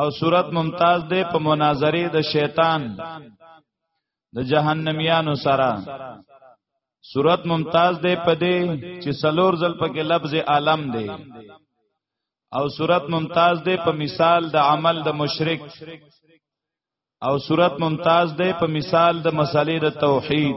او صورت ممتاز دی په مناظره د شیطان د جهنميانو سره صورت ممتاز دی په دې چې سلور ځل پکې لفظ عالم دی او صورت ممتاز دی په مثال د عمل د مشرک او صورت ممتاز دی په مثال د مسالې د توحید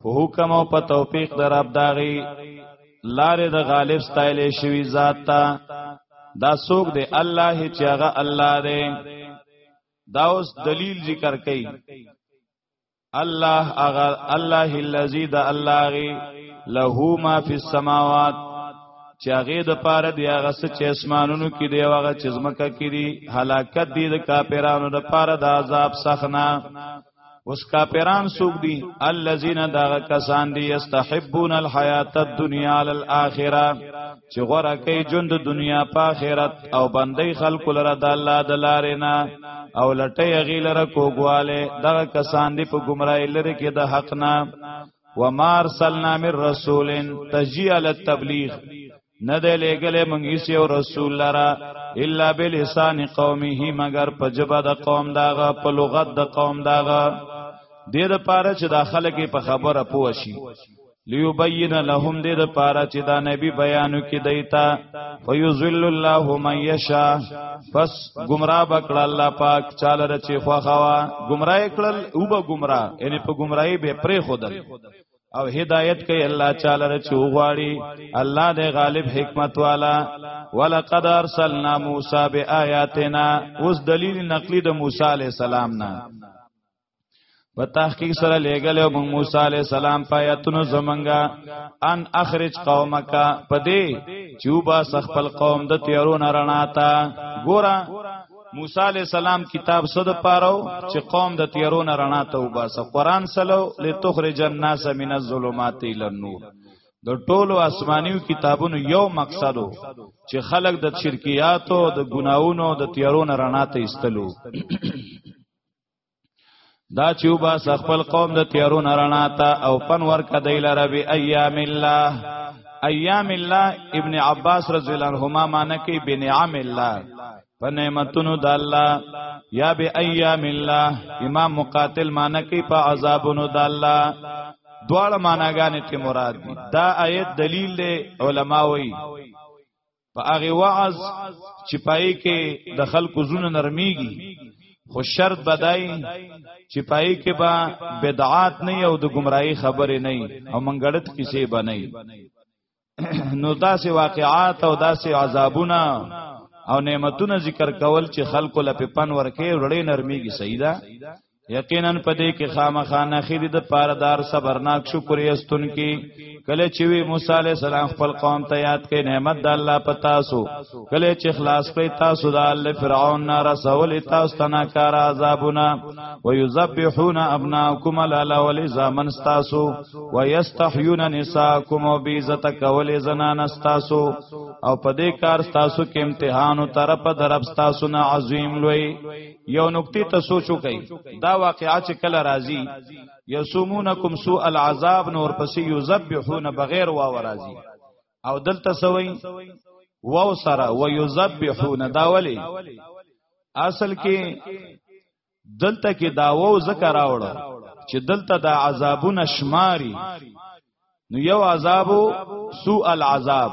په حکم او په توفیق در رب داغي لارې د غالب ستایلې شوی ذات ته دا څوک دی الله چې هغه الله دی دا اوس دلیل ذکر کړي الله هغه الله الذی د الله غي له ما فی السماوات چې هغه د پاره دی هغه څه چې اسمانونو کې دی هغه چې زمکه کې دی هلاکت دی د کاپیرانو د پاره د عذاب سخنا اوس کافران سوق دي الذين دا کسان دي يستحبون الحيات الدنيا على الاخره چې غره کوي ژوند د دنیا په آخرت او بندي خلق لره د الله د لارې نه او لټي غیلره کوګواله دا کسان دي په گمراهي لره کې د حق نه ومار سلنا من رسولن تجیل التبلیغ نه دی لېګلې مونږ هیڅ یو رسول لره الا بلسان قومه مگر په جبه د قوم داغه په لغت د قوم داغه د دې لپاره چې دا خلک په خبره پوه شي ليبين لهم دې د پاره چې دا نبی بیانو کې دیتا فیذل الله من یشا پس گمراه بکړه الله پاک چاله رچې خوخوا گمراه کړل او به گمراه یعنی په گمراهي به پرې خودل او هدایت کوي الله تعالی ر چوغواړي الله د غالب حکمت والا ولقد ارسلنا موسی بیااتنا اوس دلیل نقلی د موسی علی السلام نه په تحقیق سره لېګل او موسی علی السلام پایتونو زمنګا ان اخرج قومک پدې چوبا سخپل قوم د تیرو نرنا تا ګورا موسی علی السلام کتاب صد پاره چې قوم د تیرو نه رڼا ته وباسه قران سلو لتخرج الناس من الظلمات الى النور د ټولو آسمانیو کتابونو یو مقصد چې خلک د شرکیاتو د ګناوونو د تیارونو رڼا ته ایستلو دا چې وباس خپل قوم د تیارو نرانا تا او پن ورک دی لره بی ایام الله ایام الله ابن عباس رضی الله عنهما معنی کوي بنعم الله په نعمتونو د الله یا بی ایام الله امام مقاتل معنی کوي په عذابونو د الله دواړه معناګانې ته مراد دي دا آیت دلیل دی علما وایي په هغه وعظ چې پای کې د خلکو زونه نرميږي خو شرط بدای چې پای کې با بدعات نه او د گمراهي خبره نه او منګړت کیسه بنئ نو داسې واقعات او داسې عذابونه او نعمتونه ذکر کول چې خلکو لپاره پن ورکه وړې نرميږي صحیح ده یقینا پدې کې خامخا نه خېدی د پاردار صبرناک شکر یستون کې کله چې وی موسی علی السلام خپل قوم ته یاد کړي نعمت د الله په تاسو کله چې خلاص کړي تاسو د الله فرعون نه رسول تاسو تنا کار عذابنا ويذبحون ابناءکم لالا ولزامن تاسو ويستحيون نساءکم وبعزت کول زنان تاسو او پدې کار تاسو کې امتحان او طرف درب تاسو نه عظیم لوی یو نقطې ته سوچ وکړئ دا واقعا چې کله راځي یسومونکم سوء العذاب نور پسې یذبحون بغیر واو راځي او دلته سوي واو سره ويذبحون دا ولی اصل کې دلته کې دا واو ذکر راوړ چې دلته دا عذابونه شماري نو یو عذابو سوء العذاب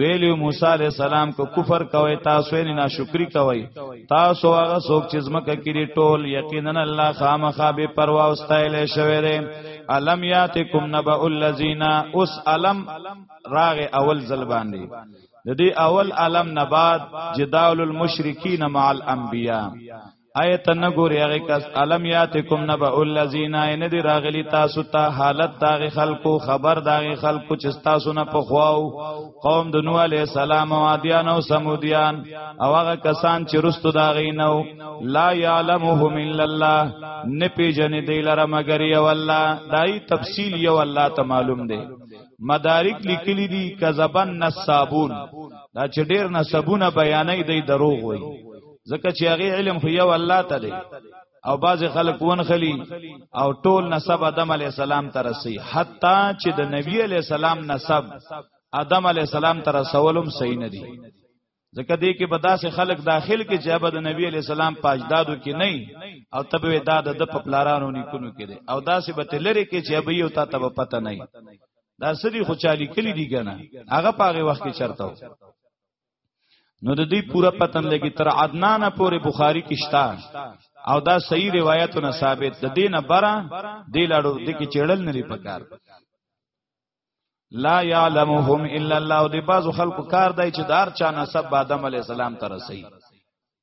ویلی موسی علی السلام کو کفر کوي تاسو نه ناشکری کوي تاسو هغه څوک چې زمکه کړي ټول یقینا الله خامخا به پروا واستایل شوی دی الم یاتکم نبأ الذین اس الم راغ اول ځل باندې د دې اول الم نبات جدال المشرکین مع الانبیاء آیت نه ګوري هغه کس علم یاتکم نبا الذین ان دی راغلی تاسو ته حالت داغ خلکو خبر داغ خلکو چې تاسو نه پخواو قوم د نوح علی السلام او عادیان او سمودیان او هغه کسان چې رستو داغ نو لا یعلمهم الا الله نه پیژن دی لره مگر یو الله دای تفصیل یو الله ته معلوم دی مدارک لیکلی دی کذبن نصابون دا چې ډیر نسبونه بیانې دی دروغ وایي ځکه چې هغه علم خو یو الله ته دی او بعض خلک ونخلی او ټول نسب آدم علی السلام ته رسی حتی چې د نبی علی السلام نسب آدم علی السلام ته رسولم صحیح نه دی ځکه دې کې به داسې خلک داخل کې چې به د نبی علی السلام پاجدادو کې نه او تبوی داد د پپلارانو نیکونو کې دي او داسې به تلری کې چې به یو تا ته پته نه دا سری خو چالي کلی دی کنه هغه پاغه وخت کې چرته نو د دې پورا پتن لګي تر عدنان پورې بخاری کې شتا او دا صحیح روایتونه ثابت د دین برا دی لاړو د کې چړل نه لري پکار لا يعلمهم الا الله دې بازو خلکو کار دی چې دار چا نسب آدم علی السلام ته رسي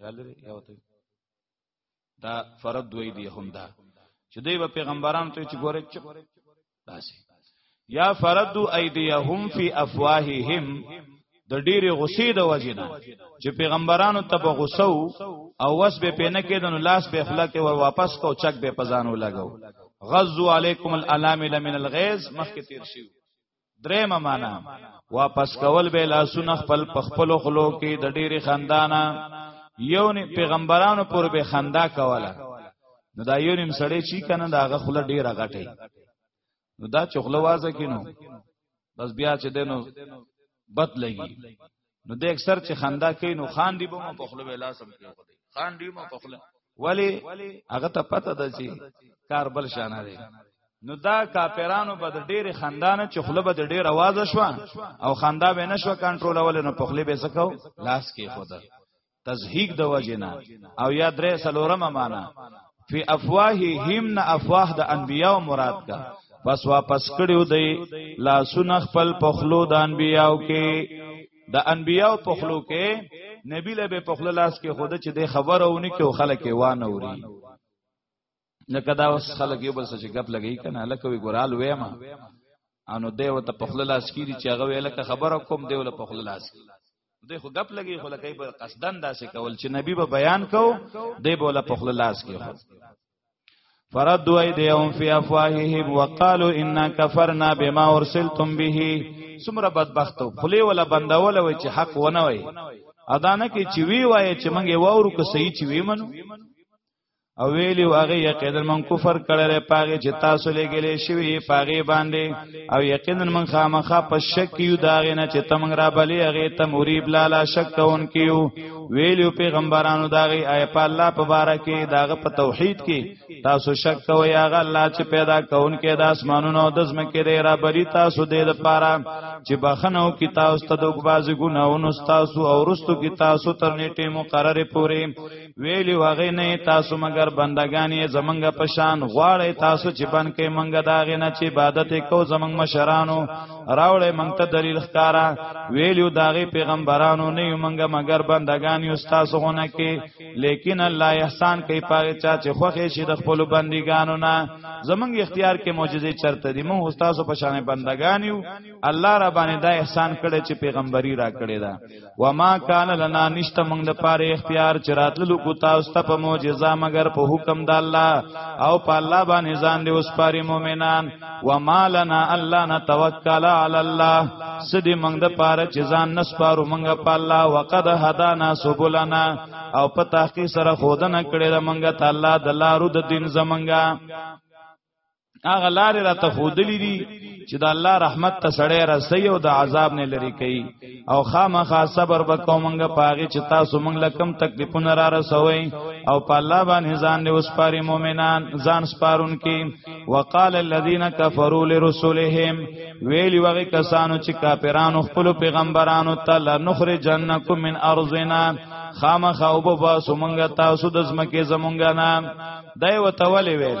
یالری یو ته دا فرد دوی دی هم دا چې دوی په پیغمبرانو ته چې ګوره چپ داسي یا فردو ایدیهم فی افواههم د ډیره غصې د وجنه چې پیغمبرانو ته په غصو او وس به پینه کېدن لاس به اخلاق ته ور واپس کو چک به پزانو لګاو غزو علیکم الالامل من الغیظ مخکې تیر شي درېمه معنا واپس کول به لاسونه خپل په خپل خلو کې د ډېری خندانا یو نه پیغمبرانو پر به خندا کوله نو دا یو نیم سړی چی کنه داغه خله ډېره غټي نو دا چغله وازه کینو بس بیا چې دینو بد لګي نو د اکثر چې خندا کوي نو خان دی به مو په خله ویلا سم کوي خان دی مو په خله ولی هغه ته پته ده چې کار بل شانه دی نو دا کاپیرانو به د ډېر خندانه چې خله به د ډېر आवाज شو او خندا به نشو کنټرول ول نو په خله به سکو لاس کې خود تزهیق د وجنا او یا درې سلورم معنا فی افواههم نه افواه د انبیاو مراد کا پس واپس کړیو دی لاسونه خپل پخلو د انبیاو کې د انبیاو پخلو کې نبی له به پخلو لاس کې خود چې د خبرونه کې خلک وانه وري لکه دا اوس خلک یو بل سره غپ لګی کنه لکه وی ګورال وېما انو دیو ته په خپل لاس کیری چې هغه ویل که خبره کوم دیو له په خپل لاس کی دی خو غپ لګی خو لکه په قصدن داسې کول چې نبی به بیان کو دی به له په خپل لاس کی خو فردوا ايديهم في افواههم وقالوا انا كفرنا بما ارسلتم به سمره بدبختو خلی ولا بندول وای چې حق ونه وای ادا نه کې چې وی وای چې منګه وورو که صحیح چې وی منو او ویلی واغه یقینا من کفر کړل پاغه چې تاسو لګلې شوی پاغه باندې او یقینا من خامخه په شک یو داغه نه چې تم را بلې هغه ته مریب لالا شک تون کیو ویلی پیغمبرانو داغه آی په الله په بارا کې داغه په توحید کې تاسو شک کوی هغه الله چې پیدا کون کې د اسمانونو د زمکه دی را بری تاسو دې لپاره چې بخنو کې تاسو ته دوګ باز ګناونو تاسو او رستو کې تاسو تر نیټه مقرره پورې ویلی وغه نه تاسو مگر بندگان یې زمنګ په شان غواړی تاسو چې بن کې منګ داغه نه چې عبادت کو زمنګ مشرانو راوړې منګ ته دلیل ښکارا ویلو داغه پیغمبرانو نه یو منګ مگر بندگان یې تاسو غونه کې لیکن الله احسان کوي پاره چا چې خوخه شي د خپل بندګانو نه زمنګ اختیار کې معجزې چرته دي مو تاسو په شان بندگان یو الله را باندې دا احسان کړي چې پیغمبري را کړی دا وما کان لنا نشته موږ د پاره اختیار چې راتللو کو تاسو ته په معجزه مگر په حکم د الله او په الله باندې ځان دی اوس پاره مؤمنان وما لنا الله نتوکل علی الله سدي موږ د پاره چې ځان نسپارو موږ په الله وقد هدانا سبلنا او په تحقیق سره خودنه کړې د موږ ته الله د لارو د دین زمنګا هغه لارې را ته خودلې دي چې د الله رحمت ته سړی رسي او د عذاب نه لري کوي او خامخا صبر وکومنګه پاغي چې تاسو مونږ لکم تکلیفونه را رسوي او په الله باندې ځان له وسپاري مؤمنان ځان سپارون کې وقال الذين كفروا لرسلهم ویلی وغه کسانو چې کافرانو خپل پیغمبرانو ته لنخرجنکم من ارضنا خامخا وبوا سومنګه تاسو د زمکه زمونګه نه دای وتولې ویل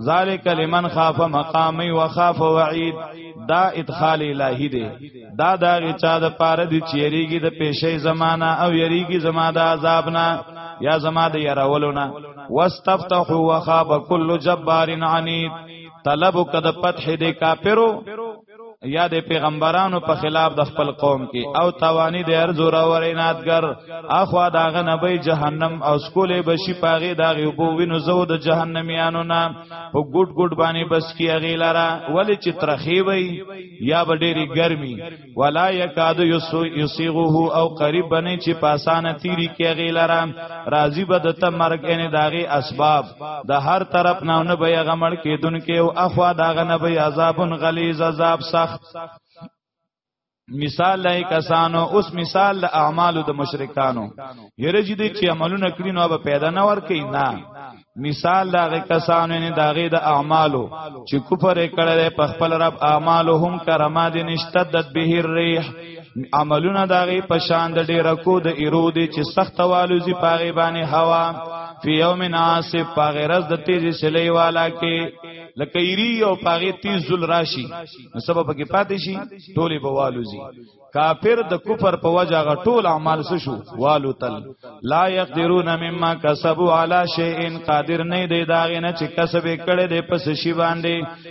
ذالک لمن خاف مقامی و خاف وعید دا ادخال الہی دی دا دا چا د پاره دی چیریږي د پیشې زمانہ او یریږي زما د عذاب نه یا زما د يرولو نه واستفتحوا وخاب كل جبار عنید طلب کد فتح دی کافرو یا د پیغمبرانو په خلاف د خپل قوم کې او توانی د ارزو را وریناتګر اخوا داغه نبی جهنم او سکولې بشي پاغي داغه وبو وینو زو د جهنميانو نه په ګډ ګډ باندې بس کی غیلرا ولی چې ترخی وي یا ډېری ګرمي ولا یکاد یسیغه او قریب بنې چې پاسانه تیری کې غیلرا راضی بد ته مرګ نه داغه اسباب د هر طرف نه نه به غمړ کېدونکې او اخوا داغه نه به عذابن غلیظ عذاب سخت مثال لای کسانو اوس مثال د اعمالو د مشرکانو یره چې دې چې عملونه کړی نو به پیدا نه ور کوي نه مثال دا غي کسانو نه دا غي د اعمالو چې کفر کړي په خپل رب اعمالو هم کرما دي نشتدت به الريح عملونه داغي پشان د ډیر کو د ایرودي چې سخت والوزی پاغي باندې هوا فی یوم ناسب پاغي رز د تیزی سلی والا کې لکه ایری او پاغي تیز زل راشي نو سبب کې پاتې شي ټوله به والوزی کافر د کفر په وجه غ ټول اعمال څه شو والو تل لا يقدرون مما كسبوا على شيء قادر نه دی داغه نه چې کسب کړي د پس شی باندې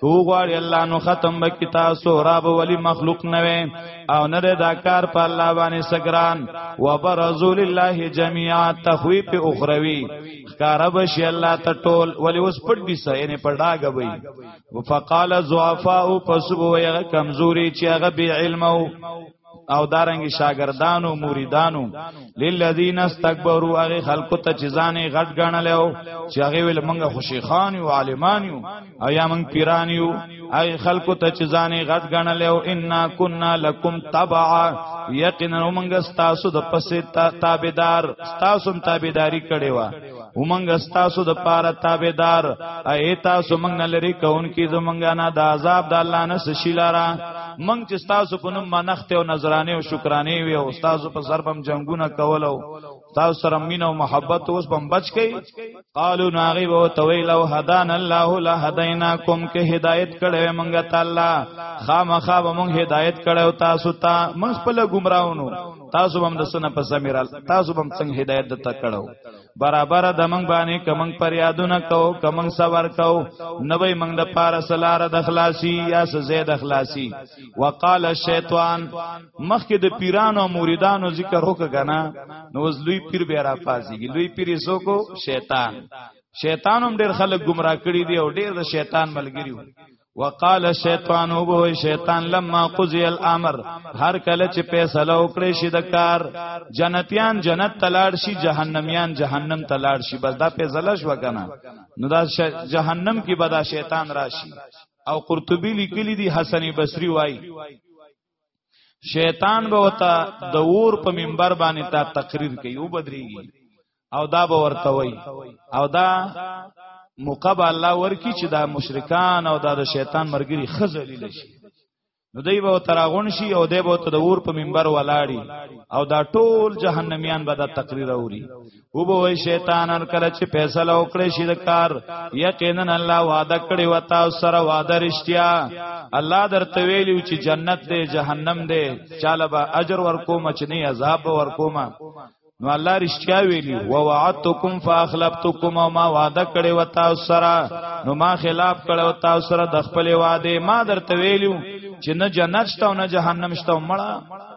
کو غواړي الله نو ختم بکی تاسو را به ولی مخلوق نوي او نه دا کار په الله باندې سګران وبرزول الله جميعا تخويف اخروی خکار بشي الله ته ټول ولی اوس پټ دي سه نه پړډاګه وي وفقال ضعفاء پسو وي کمزوري چې هغه بي علم او او دارنګ شاګردانو مریدانو للذین استكبروا هغه خلکو ته چې ځانې غټ غنل او چې هغه ول منګه خوشی خان او عالمان یو او یا من پیران یو هغه خلکو ته چې ځانې غټ غنل او انا کنا لکم تبعا یقینا منګه تاسو د پسې تابعدار تاسو تابعداري کړې و ومنګ استاسو د پاره تابعدار اي تاسو موږ نه لري کون کی زمونږه نه د عذاب د الله نه سشیلارا موږ چې تاسو په نوم منښت او نظرانه او شکرانه وي او تاسو په سر بم جنگونه کولو تاسو سره مين او محبت اوس بم بچ کی قالو ناغي وو تویل او هدان الله لا هدیناکم کې هدایت کړي موږ تعالی خامخا به موږ هدایت کړي تاسو ته موږ خپل گمراهونو تاسو هم د سنه په سمیرال تاسو هم څنګه هدایت د تکړو برابر د منګ باندې کمنګ پر یادونه کو کمنګ سوار کو نوې منګ د پار سلار د خلاصي یا سزه د خلاصي وقال الشیطان مخکې د پیرانو مریدانو ذکر وکړه کنه نو لوی پیر بیا را پازيږي لوی پیر یې سو کو شیطان شیطانم ډیر خلک گمراه کړي دي او ډیر د شیطان ملګری وو وقال الشیطان وبو شیطان لما قضی الامر هر کله چې فیصله وکړي شي د کار جنتیان جنت تلاړ شي جهنميان جهنم تلاړ شي بس دا فیصله شو کنه نو دا جهنم کې بدا شیطان راشي او قرطبی لیکلی دی حسن بصری وای شیطان به وتا د اور په منبر باندې تا تقریر کوي او بدريږي او دا به ورته وي او دا موقع به الله ورکی چې دا مشرکان او دا د شیطان مرګري خزلیل شي نو دی به تراغون شي او دی به ته د اور په منبر ولاړی او دا ټول جهنميان به دا تقریر اوري او به وای شیطان هر کله چې فیصله وکړي شي د کار یقینا الله وعده کړی و تاسو سره وعده رښتیا الله درته ویلی چې جنت دی جهنم دی چاله به اجر ورکوم چې نه عذاب ورکوم نو الله رښتیا ویلی و وعدتکم فاخلفتکم او ما وعده کړی و تاسو سره نو ما خلاف کړی و تاسو سره د خپل وعده ما درته ویلو چې نه جنت شته او نه جهنم شته مړه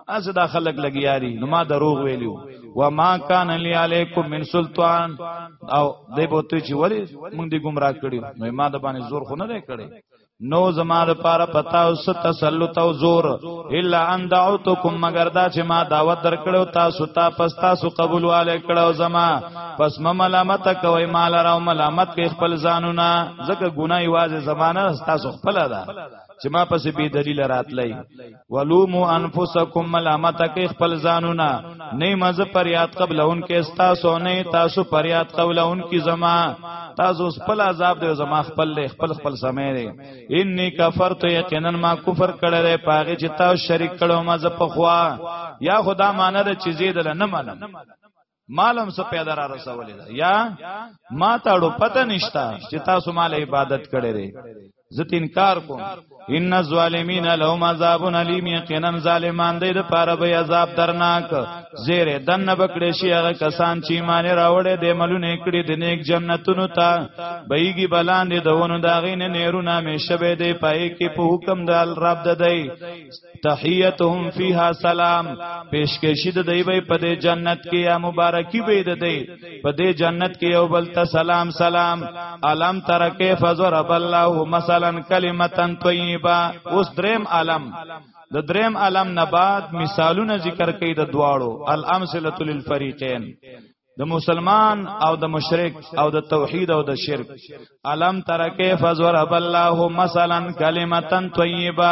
از دا خلک لګیاري نو ما دروغ ویلو وما کان لی علیکم من سلطان او دې بوته چې ولی موږ دې گمراه کړی نو ما د باندې زور خو نه دی کړی نو زما د پاره پتا او ست تسلط او زور الا ان دعوتکم مگر دا چې ما دعوت درکړو تاسو ته پس تاسو قبول والے کړو زما پس ما ملامت کوي مال راو ملامت کوي خپل ځانونه ځکه ګناي واځه زمانہ تاسو خپل ده چې ما پس بی دلیل راتلای ولومو انفسکم ملامت کې خپل ځانونه نه مز پریاد قبل ان کې تاسو نه تاسو پریاد قبل ان کې زما تاسو خپل عذاب دی زما خپل له خپل خپل سمې دی انی کفرت یقینا ما کفر کړل پاګه چې تاسو شریک کړو مز په خوا یا خدا مانره چې زیدل نه منم مالم څه پیدا را رسولې ده یا ما ته اړو پته نشتا چې تاسو مال عبادت کړی دی زه انکار کوم ان الظالمین لهم عذاب الیم یقینا ظالمان دی د پاره به عذاب درناک زیر دنه بکړې شي هغه کسان چې ایمان راوړې د ملونه کړي د نیک جنتونو ته بېګي بلاندې دونو داغې نه نیرونه مې شبه دی پای کې په حکم د رب د دی تحیتهم فیها سلام پیشکشی د دی وی په دې جنت کې یا مبارکی به د دی په دې جنت کې یو بل ته سلام سلام علم تر کیف ضرب الله مثلا کلمه طیبه اوس دریم علم د دریم علم نه بعد مثالونه ذکر کړي د دواړو الامثله للفریقین د مسلمان او د مشرک او د توحید او د شرک علم تر کیف ضرب الله مثلا کلمه طیبه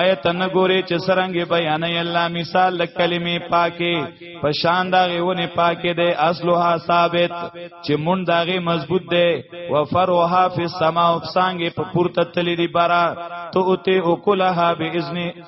ایت نګوري چې سرنګ بیان الله مثال د کلمې پاکه په شان دا غونه پاکه ده اصلها ثابت چې مون داغه مضبوط ده و فروها فی السما او څنګه په پورته تللی دی برا تو اوته او کلها باذن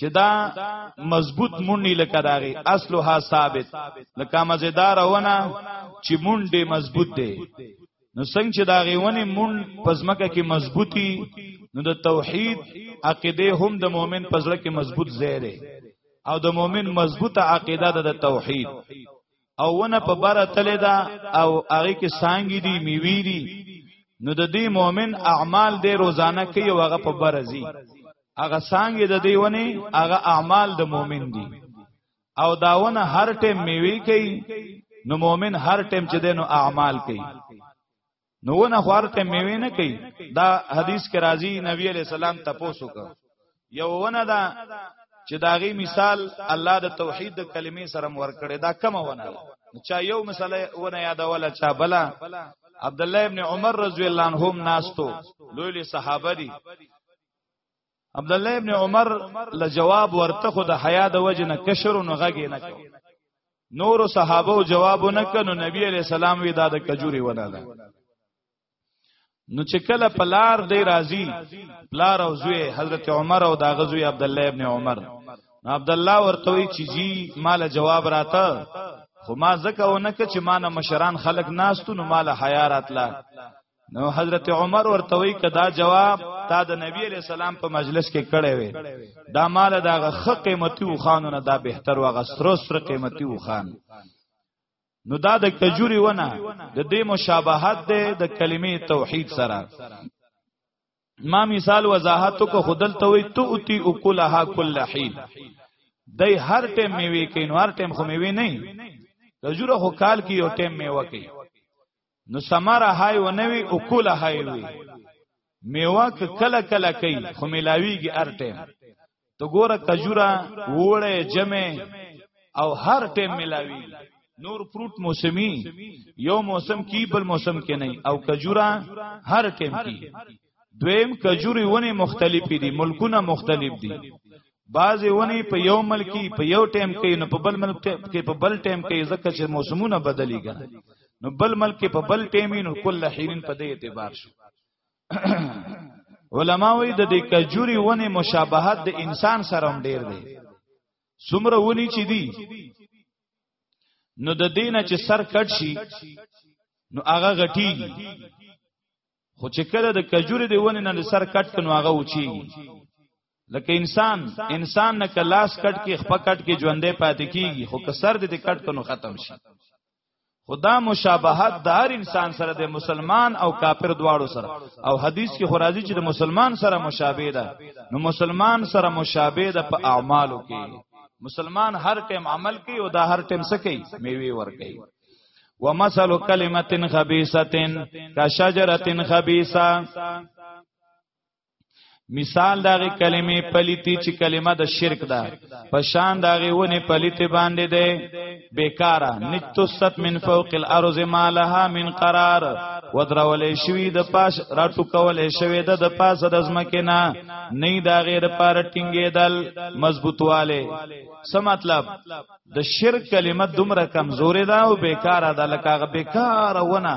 چې دا مضبوط مونډي لکه داغي اصلها ثابت لکه مزیدار ونه چې مونډي مضبوط دی نو څنګه چې داغي ونه مون پزمکه کې مضبوطی نو د توحید عقیده هم د مؤمن پزړه کې مضبوط زیره او د مؤمن مضبوطه عقیده د توحید او ونه په بره تله ده او هغه کې سانګي دي میوي دي نو د دې مؤمن اعمال دې روزانه کوي او هغه په بره زی هغه سانګي د دې ونه هغه اعمال د مؤمن دي او داونه هر ټیم میوي کوي نو مؤمن هر ټیم چې دینو اعمال کوي نو ونه خوار ته میوه نه کوي دا حدیث کې راځي نبی علی السلام تپوسو کو یو ونه دا چې داغي مثال الله د توحید د کلمې سره مور کړي دا کم ونه چا یو مسله ونه یادوله چا بلا عبد الله ابن عمر رضی الله عنهم ناستو لوی صحابه دي عبد الله ابن عمر له جواب ورته خو د حیا د وجه نه کشر نو غږی نه کو نور صحابه جواب نه کنو نبی علی السلام وی دا د کجوري ونه ده نو چې کله پلار دی راضی پلار او زوی حضرت عمر او دا غزوی عبد الله ابن عمر عبد الله ورته وی چې جی مال جواب راته خو ما زکه ونه ک چې ما نه مشران خلق ناستو نو مال حیا راتله نو حضرت عمر ورته وی کدا جواب تا د نبی علی سلام په مجلس کې کړی وی دا مال دا غخ قیمتي و خانونه دا بهتر و غسرو سره قیمتي و خان نو دا د کجوري ونه د دې مشابهت ده د کلمې توحید سره ما مثال وضاحت کو خودل ته وي تو اوتی اکلها کل حين دای هر ټیم میوي کین هر ټیم خو میوي نه رجوره خو کال کې یو ټیم میوه کوي نو سماره هاي و نه وي او کوله هاي وي میوه کله کله کوي خو ملاویږي هر ټیم ته ګوره کجوره وړه جمع او هر ټیم ملاوي نور فروټ موسمی یو موسم کی بل موسم کې نه او کجوره هر ټیم کی دویم کجوري ونی مختلف دي ملکونه مختلف دي بعضې ونی په یو ملک کې په یو ټیم کې نو په بل ملک کې په بل ټیم کې ځکه چې موسمونه بدلېږي نو بل ملک کې په بل ټیم نو کله حینن په دې اعتبار شو علما وی د دې کجوري ونې مشابهت د انسان سره هم ډیر دی څومره ونی چې دی نو د دینه چې سر کټ شي نو هغه غټیږي خو چې کله د کجوري دی ونې نه سر کټ کنو هغه وچیږي لکه انسان انسان نه کلاس کټ کې خپ کټ کې ژوندې پاتې کیږي خو که سر دې کټ کنو ختم شي خدا مشابهت د هر انسان سره د مسلمان او کافر دواړو سره او حدیث کې خورازی چې د مسلمان سره مشابه ده نو مسلمان سره مشابه ده په اعمالو کې مسلمان هر ټیم عمل کوي او دا هر ټیم څه کوي میوه ور کوي ومثل کلمه خبيثه کشجره خبيثه مثال داغه کلمې پلیتی چې کلمه د شرک ده په شان داغه ونه پلیتی باندې ده بیکارا نتوست من فوق الارض ما لها من قرار ودرولې شوی د پاس راټو کولې شوی د پاس د زمکه نه نه دا غیر پار ټینګې دل مضبوطواله څه مطلب د شرک کلمه دومره کمزورې ده او بیکارا ده لکه بیکارا ونه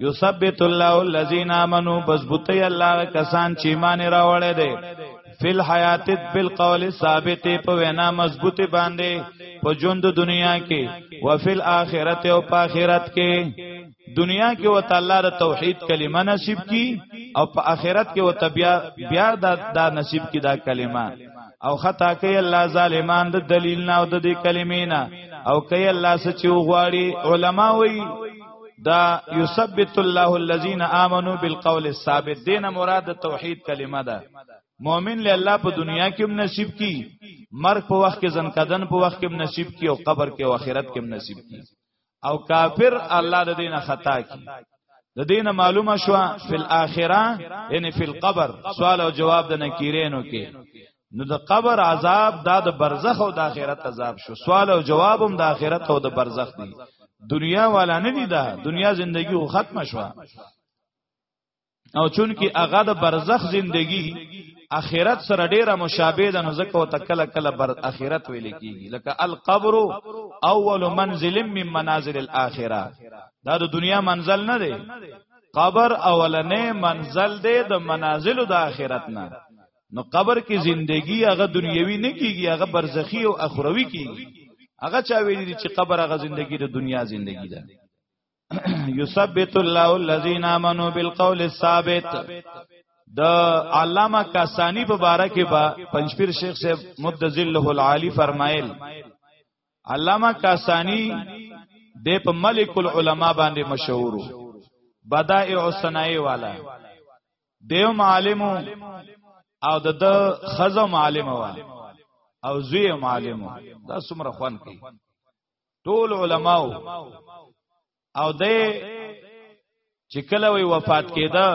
یثبت الله الذین آمنو مضبوطی الله کسان چې ایمان راوړی دی فل حیات بالقول ثابت په وینا مضبوطی باندې په ژوند دنیا کې او فل آخرت او په آخرت کې دنیا کې و تعالی د توحید کلمه نصیب کی او په آخرت کې و تبیا بیا دا, دا نصیب کی دا کلمه او خطا کوي الله ظالمان د دلیل نه او د دې کلمې نه او کوي الله سچو غواړي علما وایي دا یثبت الله الذين امنوا بالقول الثابت دینه مراد توحید کلمه ده مؤمن له الله په دنیا کې هم نصیب کی مرګ په وخت کې ځنکدن په وخت کې هم نصیب کی او قبر کې او آخرت کې هم نصیب کی او کافر الله د دینه خطا کی د دینه معلومه شو فل اخره یعنی فل قبر سوال او جواب د نکیرینو کې نو د قبر عذاب دا د برزخ او د آخرت عذاب شو سوال او جواب هم د آخرت او د برزخ دی دنیا والا نه دی دا دنیا زندگی خو ختم شوه او چون کې هغه د برزخ زندگی اخرت سره ډیره مشابه ده نو ځکه او تکل کله بر اخرت ویل کیږي لکه القبر اول منزل من منازل الاخره دا د دنیا منزل نه دی قبر اولنې منزل دی د منازل د اخرت نه نو قبر کې زندگی هغه دنیوي نه کیږي هغه برزخی او اخروی کیږي هغه چا ویلي چې قبر هغه زندگی د دنیا زندگی ده یثبت الله الذين امنوا بالقول الثابت د علامه کاسانی په باره کې با پنځپیر شیخ صاحب مدذله العالی فرمایل علامه کاسانی د په ملک العلماء باندې مشهور بدائع الصنایع والا دیو معلم او د د خزو معلم و او زوی معلم دا څومره خوان کوي ټول علماو او د چې کله وی وفات کېده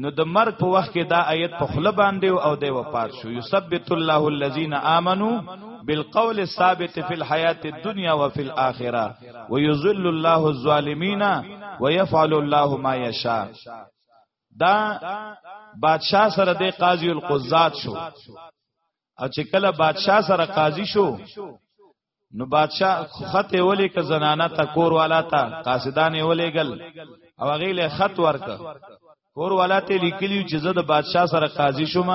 نو د مرګ په وخت کې دا آیت په خله باندې او د وفات شو یثبت الله الذين امنوا بالقول الثابت في الحیات الدنيا وفي الاخره ويذل الله الظالمين ويفعل الله ما يشاء دا بادشاہ سره د قاضي القضات شو او چې کله بادشاہ سره قاضي شو نو بادشاہ خط ولې ک زنانه تا کور والا تا قاصدان ولې گل او غیله خط ورک کور والا ته لیکلی چې زه د بادشاه سره قاضي شوم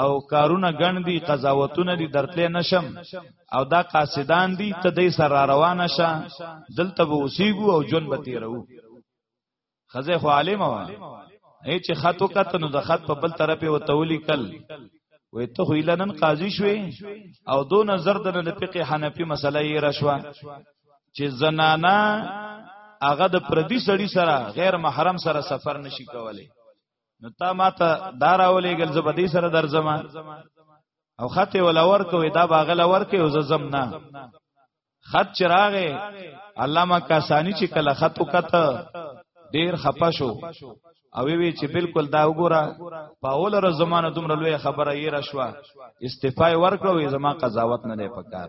او کارونه ګڼ دي قضاوتونه دي درتلې نشم او دا قاصدان دي ته دې سره روان شه دلته به اوسېګو او جون به تیرو خزه خو عالم و هي چې خط وکته نو د خط په بل طرفه و تولی کل وې ته خو لنن قاضي شوې او دو نظر د فقه حنفي مسله یې راشوا چې زنانا هغه د پردي سړی سره غیر محرم سره سفر نشي کولای نو تا ماته داراولې ګل زبدي سره درځما او خط ولا ورکوي دا باغل ورکوي او زم نه خط چراغه علامه کاسانی چې کله خط وکته ډیر خپه شو او وی چې بالکل دا وګوره په اول ورځ زمانه دومره لوی خبره یې راشوا استعفای ورکړو زما قضاوت نه دی پکار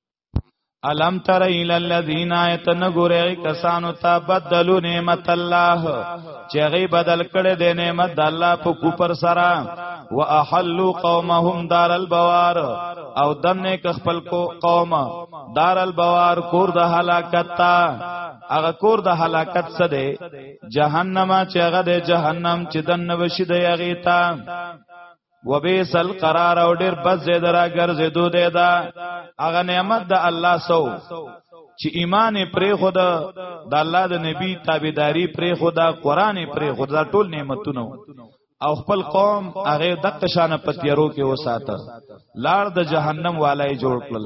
الم تر الى الذين يتنغروا کسانو ته بدلو نعمت الله چې غي بدل کړي د نعمت الله په کوپر سره واحلوا قومهم دار البوار او دنه ک خپل کو قوم دار البوار کور د هلاکت تا هغه کور د هلاکت څه دی جهنم چې هغه د جهنم چې دنه وشي د یغیتا وبئس القرار او ډیر بد زید را ګرځیدو دی دا هغه نعمت د الله سو چې ایمان پرې خود د الله د نبی تابعداري پرې خود قرآن پرې خود ټول نعمتونه او خپل قوم هغه د قشانه پتیرو کې وساته لار د جهنم والای جوړ کړل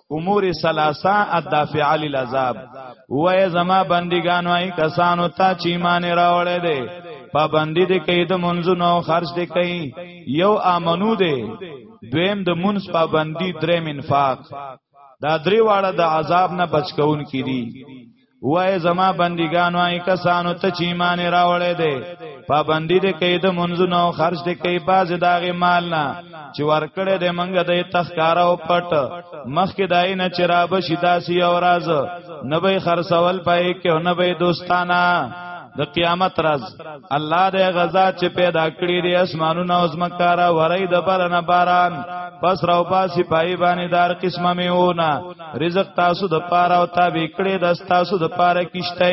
امور ثلاثه الدافع للعذاب وای زما بندګان وای کسانو ته چې ایمان راوړې دي پابندی دې کوي د منځونو خرج دې کوي یو امنو دې دویم د منځ پابندی دریم انفاق دا درې واړه د عذاب نه بچکون کړي وای زما بندګانو ای کسانو ته چې ایمان راوړې دي پابندی دې کوي د منځونو او خرج دې کوي باز داغه مال نه چې ورکړې دې منګ دې تخکارا او پټ مخکې دای نه چرابه شیداسي او راز نه به خرڅول پای کې نه به دوستانا د قیامت راز الله د غزا چې پیدا کړی دی اسمانونه او زمکارا ورای د برنه باران پس راو پاسی پای باندې دار قسمه میونه رزق تاسو د پاره او تابع کړي د تاسو د پاره کیشته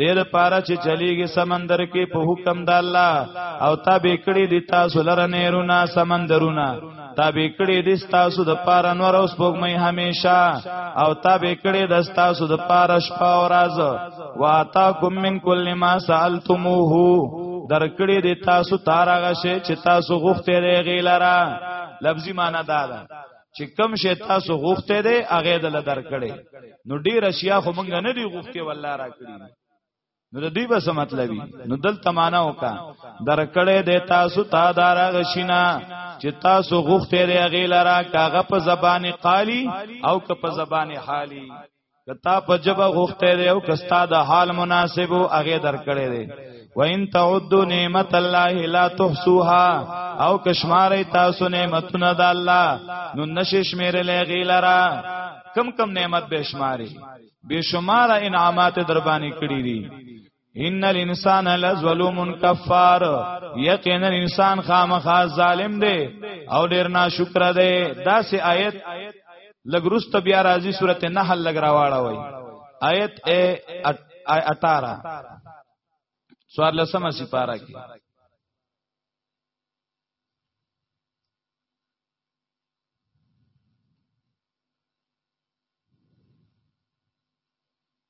ډیر پاره چې چلیږي سمندر کې په حکم د الله او تابع کړي د تاسو لره نهرونه سمندرونه تابع کړي د تاسو د پاره نور اوس پوغمې همیشه او تابع کړي د تاسو د پاره شپه او راز واتاکم من کل ما سالتموه درکړي د تاسو تارغه شي چې تاسو غوښته لري غیلره لفظي معنی دا ده چې کم شي تاسو غوښته دی هغه دل درکړي نو ډیر اشیاء خو مونږ نه دی غوښته والله راکړي نو د دوی به څه مطلب نو دلته معنا وکا درکړې د تاسو تا دار غشینا چې تاسو غوښته دی هغه لرا کاغه په زبانه قالی او که په زبانه حالی کتا په جبه غوخته دی او کستا د حال مناسب او هغه درکړی دی و ان تعدوا نعمت الله لا تحصوها او کشمارې تاسو نعمتونه د الله نو نشې شمیرې لغی لرا کم کم نعمت به شمارې بے شمار انعامات دربانی کړی دي ان الانسان لظلوم کفار یقینا انسان خامخا ظالم دی او ډیر ناشکر دی دا سه آیت لګروست بیا راځي سورته نحل لګ راواړه وای آیت 18 سوار لسمه سپارا کی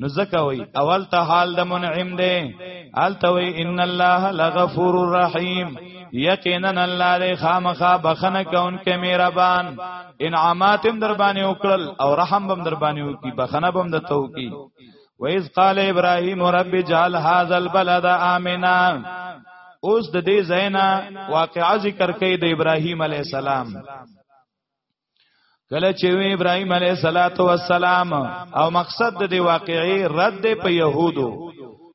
نو ځکه وی اول ته حال د منعم دی الته وی ان الله لغفور رحیم یقینا الله دې خامخا بخنه کون کې مهربان انعامات هم در باندې وکړل او رحم هم در باندې وکي بخنه هم د تو کی وَإِذْ قَالَ إِبْرَاهِيمُ رَبِّ اجْعَلْ هَذَا الْبَلَدَ آمِنًا اوس د دې زینا واقعا ذکر کوي د ابراهیم علی السلام کله چې وی ابراهيم عليه صلوات و سلام او مقصد د دې واقعي رد دی په يهودو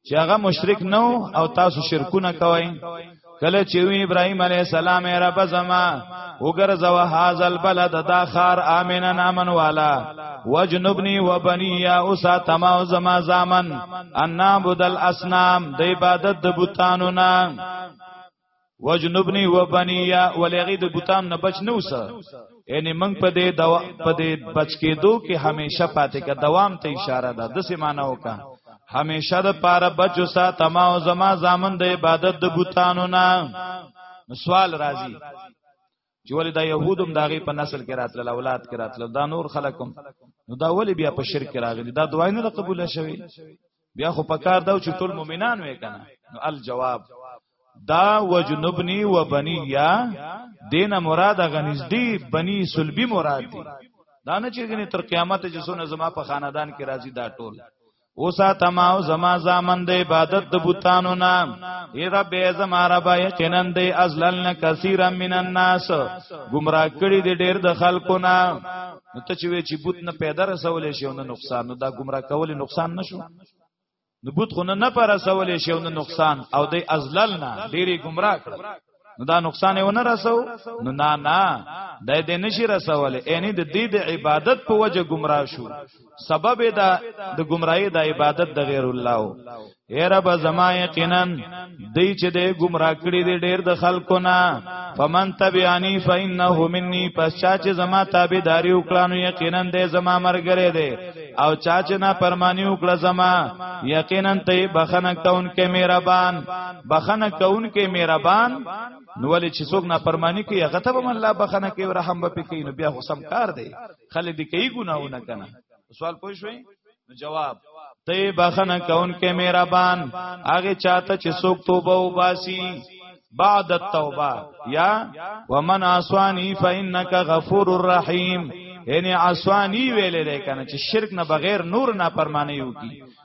چې هغه مشرک نو او تاسو شرکونه کوئ کله چې وی ابراهيم عليه السلام رب زما وګرځو هاذ البلد دا خار امنا نامن والا وجنبني وبني يا اوسا تما زما زامن ان نعبد الاصنام د عبادت د بوتانو نه وجنبنی و بنیا ولغی د بوتان نه بچ نه وسه یعنی موږ په دې دوا په دې بچ کېدو کې همیشه پاتې کا دوام ته اشاره ده د سې معنی وکا همیشه د پاره بچو ساته ما او زما زامن د عبادت د بوتانو نه سوال راځي چې ولې دا يهودم داغي په نسل کې راتلل اولاد کې راتلل دا نور خلکم نو دا ولې بیا په شرک راغلي دا دعای نه قبول شوي بیا خو پکار دا چې ټول مؤمنان وې کنه نو الجواب دا وجنبنی و بنی یا دین مراد غنزدی بنی سلبی مراد دی دا نه چې غنی تر قیامت چې سونه زما په خاندان کې راځي دا ټول او ساتما او زما زامن د عبادت د بوتانو نام ای رب ای زما رب یقینا د ازللن کثیر من الناس گمراه کړي دي ډیر د خلکو نه نو ته چې وی چې بوت نه پیدا رسول شي او نه نقصان نو دا گمراه کول نقصان نشو نو بوت خو نه نه پر رسول شي او نه نقصان او د ازللن ډیری گمراه کړ نو دا نقصان یې ونه رسو نو نه نه د دې نشي رسول یعنی د دې د عبادت په وجه گمراه شو سبب دا د گمراهی د عبادت د غیر الله او اے رب زما یقینا دای چې د گمراه کړي دي ډیر د خلکو نه فمن تبعانی فانه مني پس چا چې زما تابعداري وکړه نو یقینا د زما مرګره دی او چا چې نه پرمانی وکړه زما یقینا ته بخنه کون کې مهربان بخنه کون کې مهربان نو ولې چې څوک نافرمانی کوي هغه ته به الله بخنه کوي او رحم به کوي نو بیا خو سم کار دی خلک دې کوي ګناونه کنه سوال پوه شوي نو جواب ته بخنه کون کې مهربان هغه چاته چې څوک توبه وباسي بعد التوبه یا ومن اسوانی فانک غفور الرحیم یعنی اسوانی ویلې ده کنه چې شرک نه بغیر نور نه پرمانه یو کی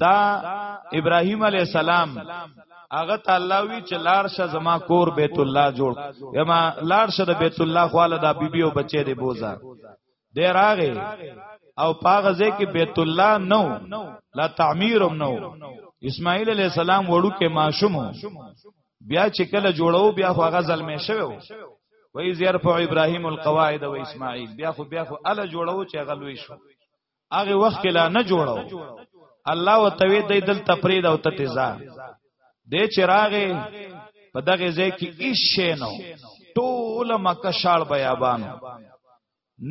دا ابراهيم عليه السلام هغه تعالی وی چې لار شه زما کور بیت الله جوړ یما لار شه د بیت الله خواله د بیبي او بچي دی بوزا دی راغې او پاغه ځای کې بیت الله نو لا تعمیرم نو اسماعیل علی السلام وړو کې ماشوم بیا چې کله جوړو بیا خو هغه ځلمې شوی و اذ يرفع ابراهيم القواعد و اسماعيل بیا خو بیا خو ال جوړو چې هغه لوی شو هغه وخت کې لا نه جوړو الله وتوی د دل تفرید او تتزا د چراغه په دغه ځای کې هیڅ شی نو ټول مکه شال بیابان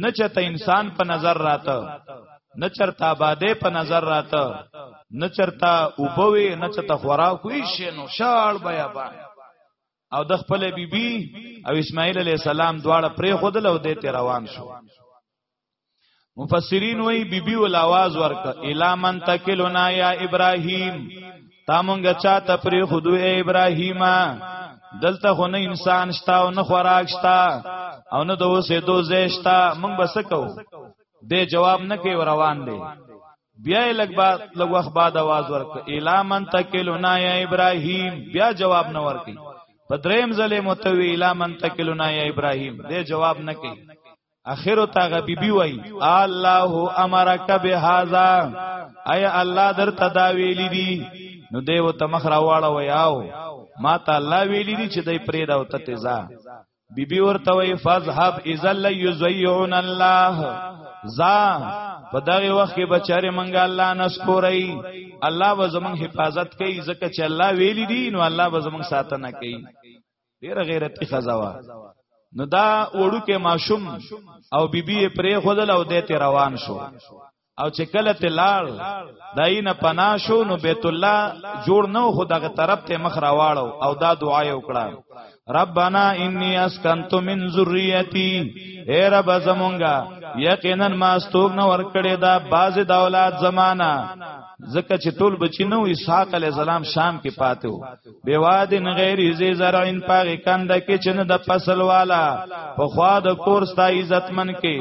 نه چته انسان په نظر راته نه چرته آباده په نظر راته نه چرته اوبوي نه چرته خوراک هیڅ شی نو شال بیابان او د خپل بیبي بی او اسماعیل علی السلام دواړه پرې خودل او دې روان شو مفسرین وای بیبي بی ول आवाज ورک الا من تکلنا یا ابراهیم تا مونږ چا ته پرې خودو ای ابراهیمه دلته خو نه انسان شتا او نه خوراک شتا او نه دوسه دوزه شتا مونږ بس کو دې جواب نه کوي روان دي بیا لګ بعد لګ وخت بعد आवाज ورک الا من تکلنا یا ابراهیم بیا جواب نه ورکي په دریم ځلې متوی الا من تکلنا یا ابراهیم دې جواب نه کوي اخر تا غبی بی وای الله امرک بهذا اي الله در تداویل دي نو دیو تمخ راواړه ویاو ما ته الله ویلی دي چې دای پرې دا وتته ځا بی بی ورته وی فذهب اذا ليزيعون الله زا په دغه وخت کې بچاره منګه الله نسکورای الله به زمون حفاظت کوي ځکه چې الله ویلی دی نو الله به زمون ساتنه کوي ډیره غیرتی خزاوا نو دا وړو کې ماشوم او بیبي پرې خودل او دته روان شو او چې کله ته لاړ داینه پنا شو نو بیت الله جوړ نو خو دغه طرف ته مخ راواړو او دا دعا یې وکړه ربنا انی اسکنت من ذریتی اے رب زمونږه یقینا ما استوګ نو ور کړې دا باز د اولاد زمانہ زکه چې ټول بچی نو اسحاق علی السلام شام کې پاتو بیوادن غیر زی زرعن پاګه کند کې چنه د فصل والا په خوا د کور ستا عزتمن کې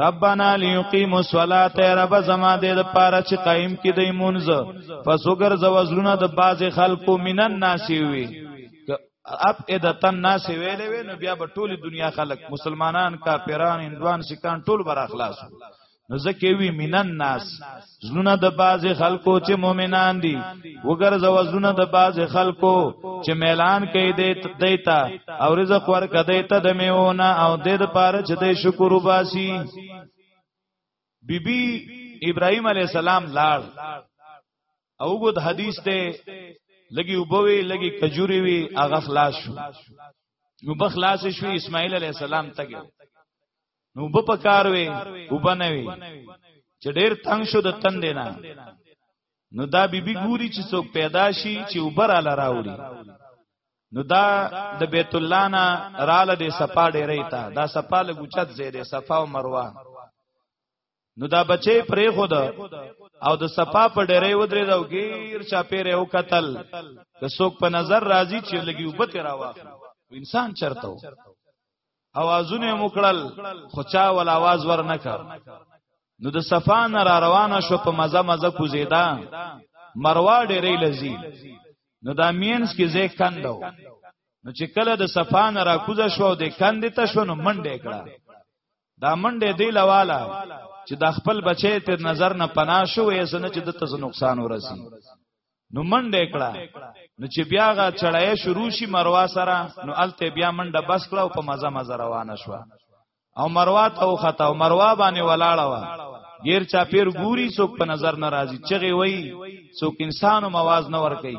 ربنا ليقيم الصلاه رب زما دې د پاره چې قائم کې دې مونږ فسوګر زوزلونه د باز خلکو مینن ناسي وي اپ ادتن ناس ویلې وی نو بیا به ټول دنیا خلک مسلمانان کافران هندوان سکان ټول بر اخلاص نو زکه وی مینن ناس زلونه د باز خلکو چې مؤمنان دي وګرځو زلونه د باز خلکو چې میلان کوي د دیتا او رزق ورک دیتا د میونه او د د پاره چې د شکر وباسي بیبي ابراهيم عليه السلام لاړ او ګد حدیث ته لګي وبوي لګي کجوري وي هغه خلاص شو نو بخلاص شو اسماعیل عليه السلام تګ نو په پکار وي وبنوي چې ډیر تنگ شو د تن دینا نو دا بیبي ګوري چې څوک پیدا شي چې وبر ال راوړي نو دا د بیت الله نه رااله د صفا ډیرې تا دا صفا له ګوچت زیره صفا او مروه نو دا بچي پرې خو ده او د صفا په ډېرې ودرې دا غیر چا پیره او قتل که څوک په نظر راځي چې لګي وبت راواخ انسان چرته اوازونه مکړل خو چا ول आवाज ور نه کړ نو د صفا نه را روانه شو په مزه مزه کوزیدا مروا ډېرې لذي نو دا مینس کې زه کندو نو چې کله د صفا نه را کوزه شو د کندې ته شو نو منډه کړه دا منډه دی لواله چې د خپل بچی ته نظر نه پنا شو یې سن چې د تز نقصان ورسی نو منډه کړه نو چې بیا غا چړای شروع شي مروا سره نو الته بیا منډه بس کړه او په مزه مزه روانه شو او مروا ته وخته او مروا باندې ولاړه وا غیر چا پیر ګوري څوک په نظر ناراضي چغي وای څوک انسانو مواز نه ور کوي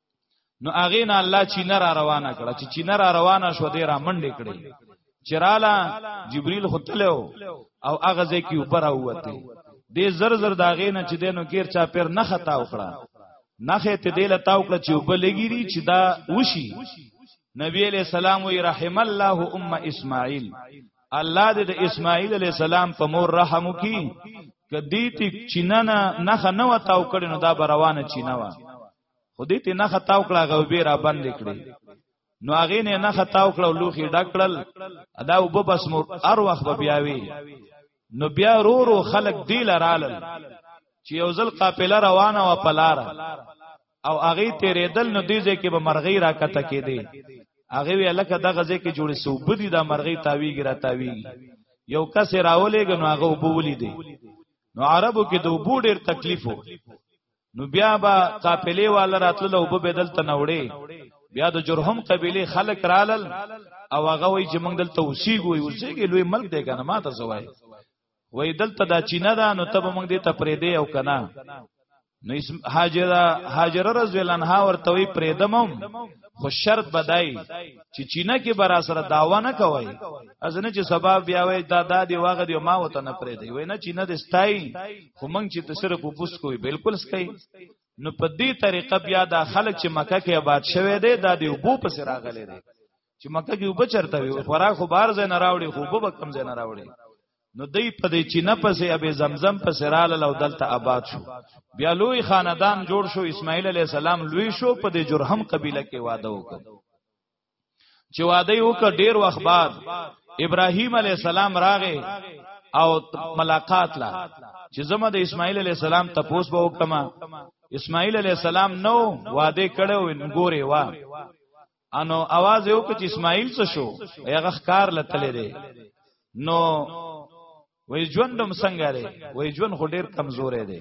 نو هغه نه الله چینه را روانه کړه چې چینه را روانه شو دې را منډې کړې چراله جبريل خطلو او هغه ځکه اوپر اوته دې زر زر داغې نه چې دینو کیر چا پیر نه خطا وکړه نخه ته دې لتا وکړه چې وبلګيري چې دا وشي نبی علیہ السلام وی رحم الله ام اسماعیل الله دې د اسماعیل علیہ السلام په مور رحم وکي کدی تی چینه نه نه وتاو کړي نو دا روانه چینه وا خو دې ته نه خطا وکړه غو به را باندې کړی نو هغه نه نه خطا وکړه لوخي ډکړل ادا وب بس مور ار وخت بیاوي نو بیا رو رو خلق دی لرالل چې یو ځل قافله روانه و پلار او هغه تیرېدل نو دیځه کې به مرغۍ را کته کې دی هغه وی الکه دغه ځکه جوړې صوب دي دا مرغۍ تاویږي را تاویږي یو کس راولېګ نو هغه وبولې دی نو عربو کې د وبو ډېر تکلیف وو نو بیا به قافلې والا راتلل او به بدل تنوړي بیا د جرهم قبيله خلک رالل او هغه وی چې موږ دلته اوسېږو اوسېږي لوی ملک دی کنه ما ته زوای وای دلته دا چینه ده نو ته موږ دې ته پرې دی او کنه نو هاجره هاجره رضی الله عنها ورته وی پرې دمم خو شرط بدای چې چینه کې برا سره داوا نه کوي ازنه چې سبب بیا وای دا دادی واغ دی ما وته نه پرې دی وای نه چینه دې ستای خو موږ چې ته صرف وپوس کوی بالکل سکي نو په دې طریقه بیا دا خلک چې مکه کې آباد شوه دی دا دی وبو پس راغلی دی چې مکه کې وب چرته وي خوراک خو بار زین راوړي خو وب کم زین راوړي نو دی په دې چې نه پسې ابي زمزم پسې رااله لو دلته آباد شو بیا لوی خاندان جوړ شو اسماعیل علی السلام لوی شو په دې جرهم قبیله کې واده وکړ چې واده یو ک ډیر وخت بعد ابراهیم علی السلام راغې او ملاقات لا چې زما د اسماعیل علی السلام تپوس به وکم اسماعیل علی السلام نو واده کړو ګوره وا انو आवाज یو ک چې اسماعیل څه شو هغه ښکار لتلې دی نو وای ژوندم څنګه دی وای ژوند خو ډیر کمزورې دی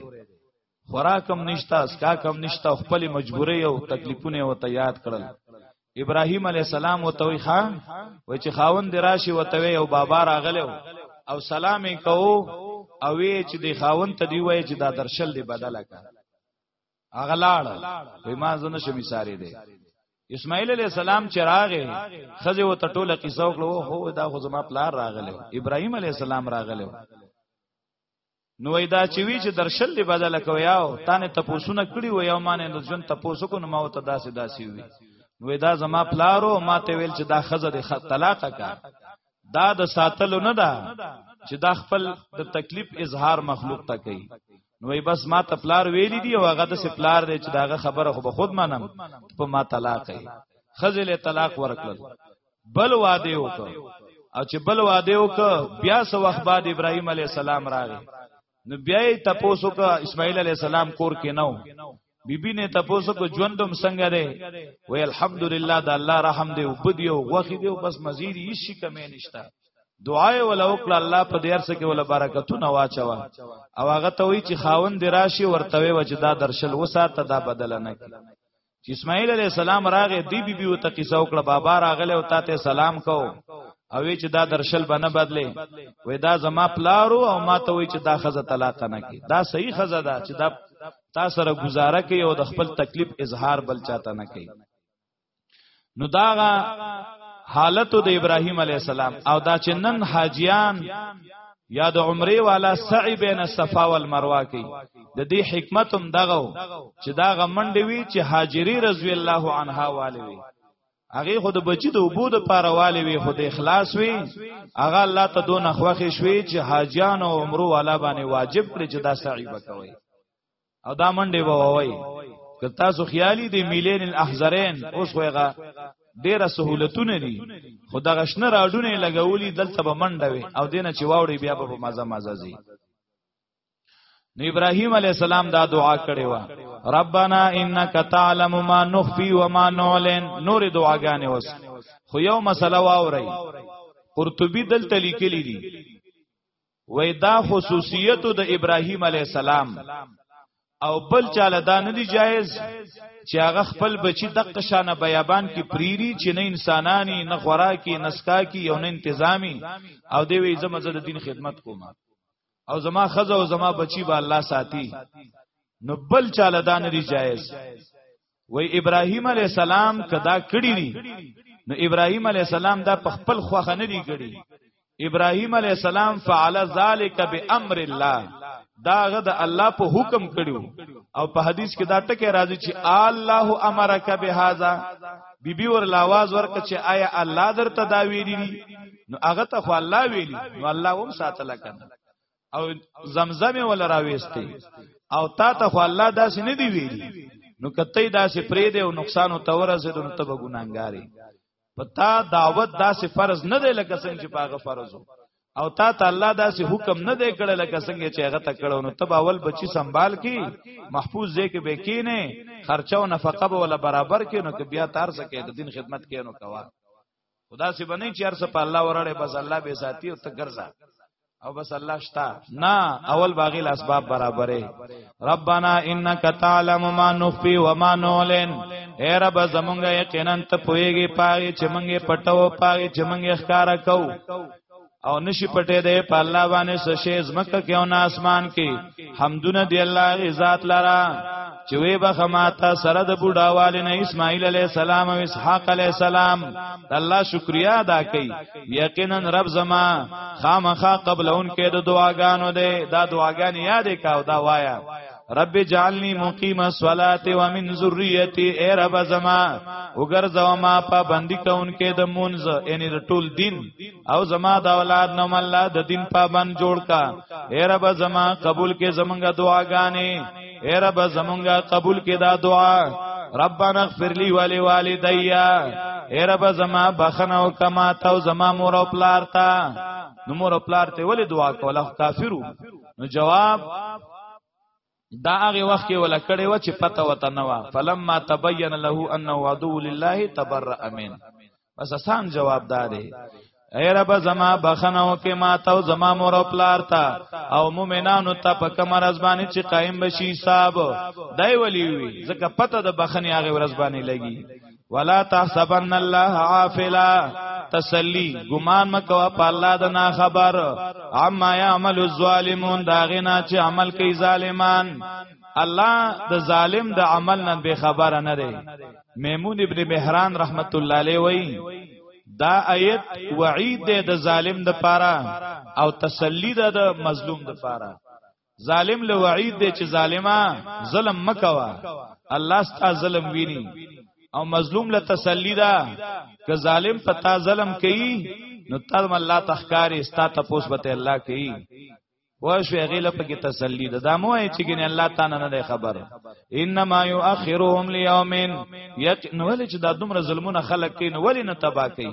خوراک هم نشتا اسکاک هم نشتا خپل مجبوري او تکلیفونه او ته یاد کړل ابراهیم علی السلام وتوي ښا و چې خاوند دراشي وتوي او بابا راغلو او سلام یې کوو او وی چې د خاون ته دی وای چې دا درشل دی بدل کا هغه لاړ وای ما زنه شمی ساری دی اسماعیل علیہ السلام چې راغې خزه و تټوله قصه وکړو هو دا خو زما پلار راغله ابراهیم علیہ السلام راغله نو دا چې وی چې درشل دی بدل کویاو تا نه تپوسونه کړی و یو معنی د ژوند تپوسو کو نو ما ته داسې داسې وی نو دا زما پلارو ما ته ویل چې دا خزه د طلاق کا دا د ساتلو نه ده چې دا خپل د تکلیف اظهار مخلوق ته کوي نو بس ما ته پلار ویلی دی او هغه د سپلار دی چې داغه خبره خو به خود منم په ما طلاق یې خزه له طلاق ورکړل بل واده وکړ او چې بل واده وکړ بیا سو وخت بعد ابراهيم عليه السلام راغی نو بیا یې تپوسو کا اسماعیل علی السلام کور کې نو بیبی نه تپوسو کو ژوندم څنګه دی وی الحمدلله د الله رحم دی او بدی او غوخي دی او بس مزید هیڅ شي کمې نشته دعای ولا وکړه الله په دې ارسه کې ولا برکتونه واچوا او هغه ته وی چې خاوند راشي ورته وی چې دا درشل وساته دا بدل نه کی چې اسماعیل علی السلام راغې دی بی بی وته قصه وکړه بابا راغله او تاته سلام کو او چې دا درشل بنه بدله وې دا زما پلارو او ما ته وې چې دا خزه طلاق نه کی دا صحیح خزه ده چې دا تا سره گزاره کوي او د خپل تکلیف اظهار بل چاته نه کوي نو داغه حالت د ابراهیم علی السلام او دا چې نن حاجیان یا د عمره والا سعی بین الصفا والمروه کوي د دې حکمت هم دغه چې دا غمنډ وی چې هاجری رضی الله عنها والي وی هغه خو د بچی د وبو د پاره والي وی خو د اخلاص وی هغه الله ته دون خوخه شوی چې حاجیان او عمره والا باندې واجب کړی چې دا سعی وکوي او دا منډه به وای که تاسو خیالي دی میلین الاحزرین اوس خوغه ډیره سہولتونه دي خو د غشنه راډونه لګولي دلته به منډه وي او دینه چې واوړي بیا په مزه مزه زی نو ابراهیم علی السلام دا دعا کړې و ربنا انک تعلم ما نخفي وما نعلن نور دعاګانې وس خو یو مسله واوري قرطبي دلته لیکلي دي وای دا خصوصیت د ابراهیم علی السلام او بل چاله دا نه دی جایز چې هغه خپل بچی د قشانه بیابان کې پریری چې نه انسانانی نه خوراکي نسکا کې یو نه انتظامی او دی وی زما زده دین خدمت کوم او زما خزه او زما بچی به الله ساتي نو بل چاله دا نه دی جایز وای ابراهیم علی السلام کدا کړی دي نو ابراهیم علی السلام دا په خپل خوخه نه دی کړی ابراهیم علی السلام فعل ذلک بامر الله داغه د الله په حکم کړو او په حدیث کې دا ټکی راځي چې الله امرک بهذا بیبي ور لاواز ورک چې آیا الله درته دا ویلی نو هغه ته خو الله ویلی نو الله هم ساتل کنه او زمزم ولا راويستي او تا ته خو الله داسې نه دی ویلي نو کته داسې پرې دی او نقصان او تورزه د نتب ګناګاری پتا دعوت داسې فرض نه دی لکه څنګه چې پاغه فرض وو او تا ته الله داسې حکم نه دی کړل لکه څنګه چې هغه ته کړو نو تب اول بچی سنبال کی محفوظ ځای کې به کینې خرچه او نفقه به ولا برابر کې نو کې بیا تار سکے د دین خدمت کې نو کوا خدا سی بنې چې ارسه په الله وراله بس الله به ساتي او ته ګرځا او بس الله شتا نه اول باغی الاسباب برابرې ربانا انک تعلم ما نخفي وما نعلن اے رب زمونږ یقینا ته پويږي پاره چې مونږه پټو پاره چې مونږه ښکارا کو او نشي پټه دی په الله باندې سشي زمکه کې او اسمان کې حمدونه دی الله غي ذات لرا چې وې به خماته سره د بوډاوال نه اسماعیل علی السلام او اسحاق علی السلام الله شکریا ادا کړي یقینا رب زما خامخا قبل اون کې د دعاګانو دی دا دعاګان یادې کاو دا وایا رب جعلنی مقیم الصلاۃ و من ذریتی ای رب زما وګرځو ما پابندی کونکې د مونز یعنی د ټول دین او زما د اولاد نو الله د دین پابند جوړ کا ای رب زما قبول کې زمونږ دعاګانې ای رب زمونږ قبول کې دا دعا ربنا اغفر لي ولوالدي اے رب زما بخنه او کما تا زما مور او پلار تا نو مور او پلار ته ولې دعا کوله کافرو نو جواب دا هغه وخت کې ولا کړي و چې پته وته نه و فلما تبين له انه عدو لله تبرأ من بس آسان جواب داري اے رب زما بخنو کې ما تو زما مور او پلار تا او مؤمنانو ته په کمر ازبانی چې قائم بشي صاحب دای ولی وی زکه پته د بخنی هغه ورځ باندې لګي ولا تحسبن الله عافلا تسلی ګمان مکوا په الله د نا خبر عما يعمل الظالمون دا غنا چې عمل کوي ظالمان الله د ظالم د عمل نه به خبر نه دی میمون ابن مهران رحمت الله علیه وی دا آیت وعید دی د ظالم د پاره او تسلی ده د مظلوم د پاره ظالم له وعید دی چې ظالما ظلم مکوا الله ستا ظلم ویني او مظلوم له تسلی ده که ظالم پتا ظلم کوي نو تاسو الله تخکاری ستا تپوس به الله کوي واشو غیله پکې تسلی ده دا مو ای چې ګنې الله تعالی نه خبر انما یؤخرهم لیومن یت نو ولې چې دا دومره ظلمونه خلق کین ولې نه تبا کوي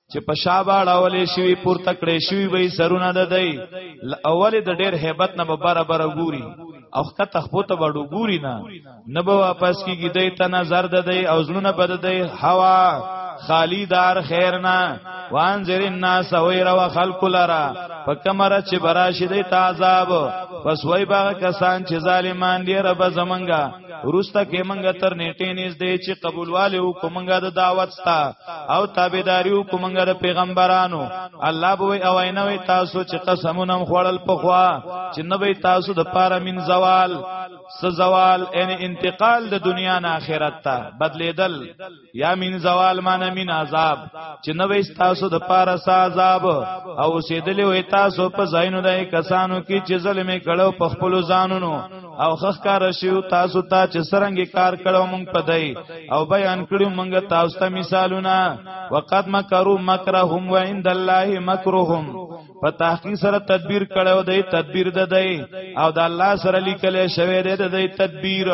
چې په شابه اړولې شوی پورته کړې شوی وي سرونه د دی اول د ډېر hebat نه بره بره ګوري او خط خپوته بډو ګوري نه نه به واپس کیږي دی ته نظر د دی او زړونه بد دی هوا خالی دار خیر نه وان زر الناس وير وخلق لرا فکمر چې براشدې تعذاب پس وای باغ کسان چې ظالمان دی رب زمنګا ورسته کې منګه تر نیټې نږدې چې قبولواله وکومنګه د دعوت ستا او تابعداري وکومنګه د پیغمبرانو الله به او عینه وي تاسو چې قسمونه خوړل په خوا چې نه وي تاسو د پاره من زوال سزوال ان انتقال د دنیا نه آخرت ته بدلیدل یا من زوال معنا من عذاب چې نو تاسو د پاره سا عذاب او سیدلې وې تاسو په زاینو دای کسانو کې چې ظلم کړو په خپل ځانونو او خخ کار شیو تاسو ته چې سرنګ کار کړو مونږ پدای او بیان کړو مونږ تاسو ته مثالونه وقد مکروا مکرهم وعند الله مکرهم په تحقیق سره تدبیر کړو دای تدبیر ددای او د الله سره لیکل شوی دی دای تدبیر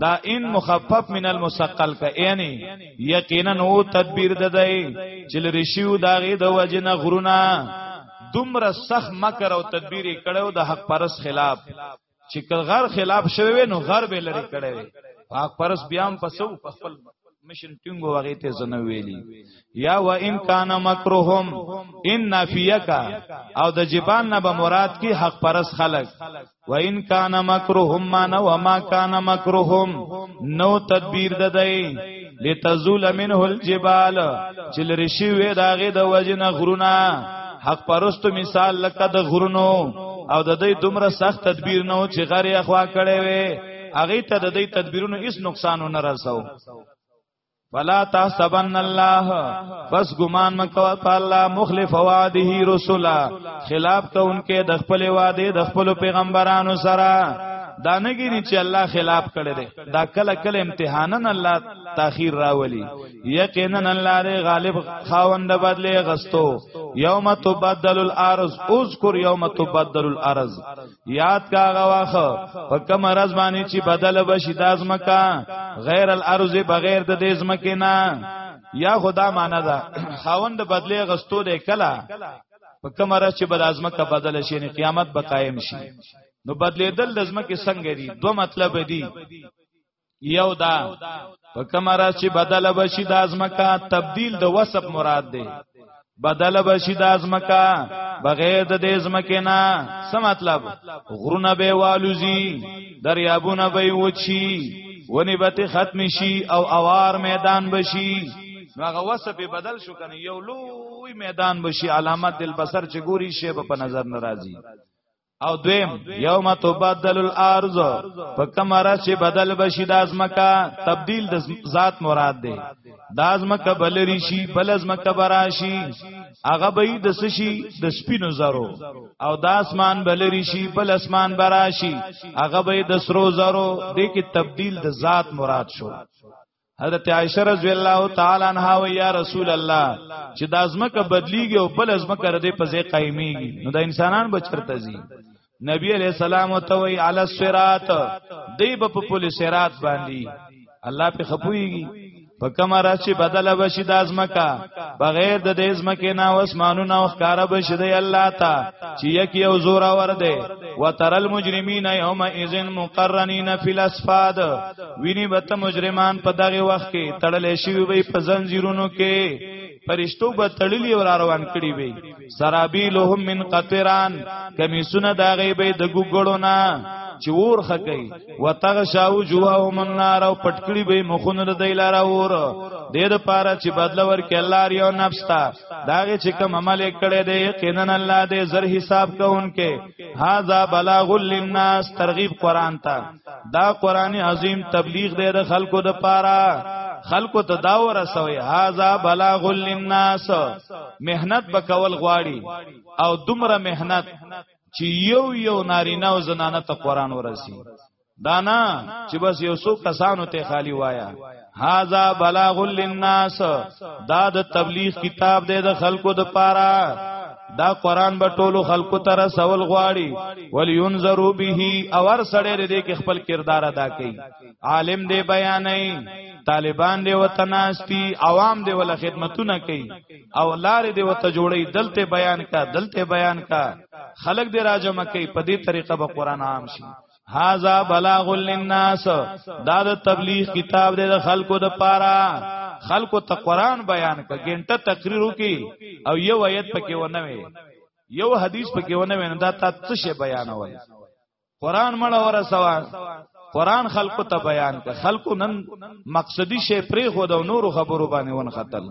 دا ان مخفف من المثقل کا یعنی یقینا او تدبیر ددای چې لریشیو داغه د وجنه غرونه دومره سخت مکر او تدبیر کړو د حق پرس خلاف چې غر خلاف شوی نو غر به لري کړی حق پرس بیا هم پسو په خپل مشن ټینګو وغه ته زنه ویلی یا و ان کان مکرهم ان نافیکا او د جبان نه به مراد کی حق پرس خلق وَإِن كَانَ مَكْرُهُمْ مَا نَوَ مَا كَانَ مَكْرُهُمْ نو تدبیر ددای لتزول منه الجبال چل رشی وې داغه د وجنه غرونه حق پرستو مثال لکه د غرونو او د دې دومره سخت تدبیر نو چې غری اخوا کړي وي اغه ته د دې تدبیرونو هیڅ نقصان نه رسو فلا تحسبن الله پس ګمان مکو په الله مخلف وعده رسولا خلاف ته انکه د خپل وعده د خپل پیغمبرانو سره دا نګینی چې الله خلاف کړي دي دا کله کله امتحانن الله تاخير راولي یقینا الله دې غالب خاوند بدلې غستو یوم تبدل الارض اذكر یوم تبدل الارض یاد کاغه واخه په کوم راز باندې چې بدل بشي د ازمکا غیر الارض بغیر د دې ازمکه نه یا خدا معنا ده خاوند بدلی غستو دی کلا په کوم راز چې بد ازمکا بدل شي نه قیامت به قائم شي نو بدلیدل د ازمکه څنګه دي دوه مطلب دي یو دا په کوم راز چې بدل بشي د ازمکا تبديل د وسب مراد دی بدل بشي د ازمکا بغیر د دې ازمکه نه څه مطلب غرونه به والوزي دریابونه به وچی ونی به ختم شي او اوار میدان بشي نو هغه وسب بدل شو کنه یو لوی میدان بشي علامت البصر چې ګوري شی په نظر ناراضي او دویم یوم تبدل الارض په کوم را چې بدل بشي د ازمکا تبديل د ذات مراد دی د ازمکا بل ریشي بل ازمکا براشي هغه به د سشي د سپینو زرو او د اسمان بل ریشي بل اسمان براشي هغه به د سرو زرو د کې تبديل د ذات مراد شو حضرت عائشہ رضی الله تعالی عنها و یا رسول الله چې د ازمکه بدلیږي او بل ازمکه ردی په ځای قائمیږي نو د انسانان بچرته زی نبی علیہ السلام ته وی علی الصراط دی په پل صراط باندې الله په خپویږي په کومه راز چې بدل بشي د ازمکا بغیر د دې ازمکې نه اسمانونه او ښکارا بشي د الله تا چې یک یو زورا ور دي وترل مجرمین یوم اذن مقرنین فی الاسفاد ویني بت مجرمان په دغه وخت کې تړلې شي وي په زنجیرونو کې پرشتو به تړلی او روان کړي وي سرابی لهم من قطران کمیسونه دا غي به د ګګړو نه چې ور خکې وتغشا وجوههم النار او پټکړي به مخونه د دلار اور د دې لپاره چې بدل ورکړي الله ریو نفس تا داغه چې کوم عمل کړي دی یقینا الله دې زر حساب کوونکې هاذا بلاغ للناس ترغیب قران ته دا قران عظیم تبلیغ دی د خلکو د پاره خلکو ته دا ورسوي هاذا بلاغ للناس مهنت بکول غواړي او دومره مهنت چې یو یو نارینه او زنانه ته قران ورسي دانا چې بس یو څو کسانو ته خالی وایا هاذا بلاغ للناس دا د تبلیغ کتاب دی د خلکو د پاره دا قران به ټولو خلکو ته رسول غواړي ولینذرو به اور سړی دې کې خپل کردار ادا کوي عالم دې بیانې طالبان دی وتناستی عوام دی ول خدمتونه کوي او لار دی وت جوړي دلته بیان کا دلته بیان کا خلق دی راجمه کوي په دې طریقه به قران عام شي هاذا بلاغ للناس دا د تبلیغ کتاب دی د خلکو د پاره خلکو ته قران بیان ک ګنټه تقریر وکي او یو آیت پکې ونه وي یو حدیث پکې ونه وي دا تا څه شی بیانول قران مړ اور سوا قران خلکو ته بیان ک خلکو نن مقصدی شی پرې خو د نور خبرو باندې ون خطل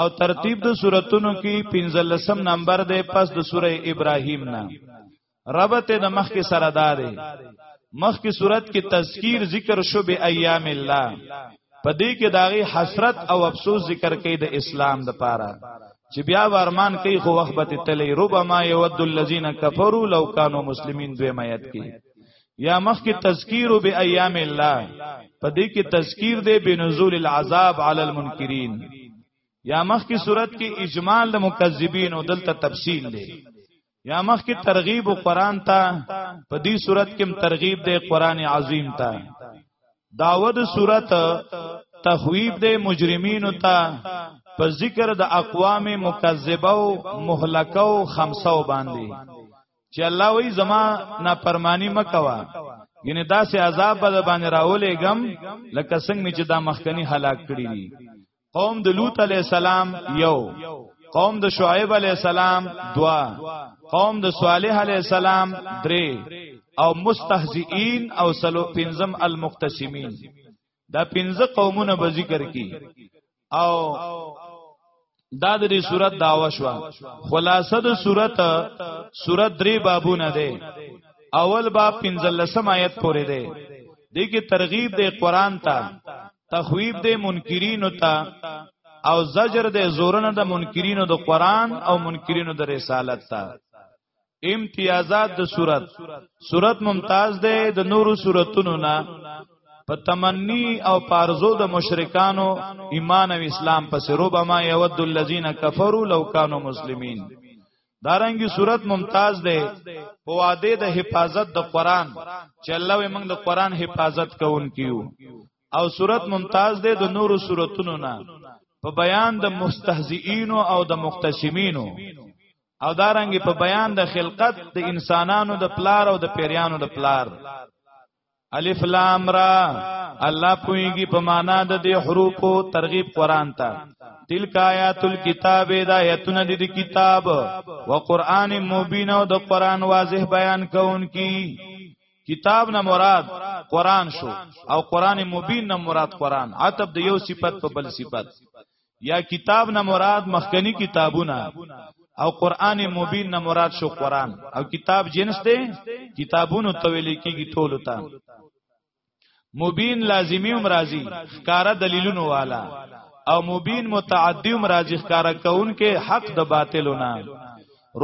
او ترتیب د سوراتونو کې 15 نمبر دی پس د سوره ابراهیم نه ربط د مخ کې سره داري مخ کې صورت کې تذکیر ذکر شو به ایام الله پدې کې داغي حسرت او افسوس ذکر کوي د اسلام د پاره چې بیا ورمان کوي خو وخت به تلې ربما یود الذین کفروا لو کانوا مسلمین دوی میت کې یا مخ کې تذکیر به ایام الله په دې کې تذکیر دی بنزول العذاب علی المنکرین یا مخ کې صورت کې اجمال د مکذبین او دلته تفصیل دی یا مخ کې ترغیب او قران ته په دې صورت کې ترغیب دی قران عظیم ته داود صورت تخویب دی مجرمین ته په ذکر د اقوام مکذبه او مهلکه او خمسه باندې چې الله وی زما نه پرمانی مکوا ینه داسې عذاب به باندې راولېګم لکه څنګه چې دا مخکنی هلاک کړی دي قوم د لوط علی السلام یو قوم د شعیب علی السلام دوا قوم د صالح علی السلام درې او مستهزئین او سلو پنزم المقتسمین دا پنځه قومونه به ذکر کی او دا د دې صورت داوا شو خلاصه د صورت صورت درې بابونه ده اول باب 15 آیت پورې ده دې کې ترغیب ده قران ته تخویب ده منکرین ته او زجر ده زورن ده منکرین د قران او منکرین د رسالت ته امتیازات د صورت صورت ممتاز ده د نورو صورتونو نه په تمنی او پارزو د مشرکانو ایمان او اسلام پس ربما یود الذین کفروا لو کانوا مسلمین دارنګي صورت ممتاز ده په واده د حفاظت د قران چې الله یې موږ د قران حفاظت کوونکیو او صورت ممتاز ده د نورو صورتونو نه په بیان د مستهزئینو او د مختصمینو او دارنګ په بیان د خلقت د انسانانو د پلار او د پیریانو د پلار الف لام را الله پویږي په معنا د دې حروفو ترغیب قران ته تلک آیات الكتاب دا آیتونه د کتاب و قران مبین او د قران واضح بیان کوونکی کتاب نه مراد قران شو او قران مبین نه مراد قران عتب د یو صفت په بل صفت یا کتاب نه مراد مخکنی کتابونه او قران مبین نه مراد شو قران او کتاب جنس ته کتابونو تویل کیږي ټول ته مبین لازمی هم راضی ښکارا دلیلونو والا او مبین متعدی هم راضی ښکارا کون کې حق د باطلونه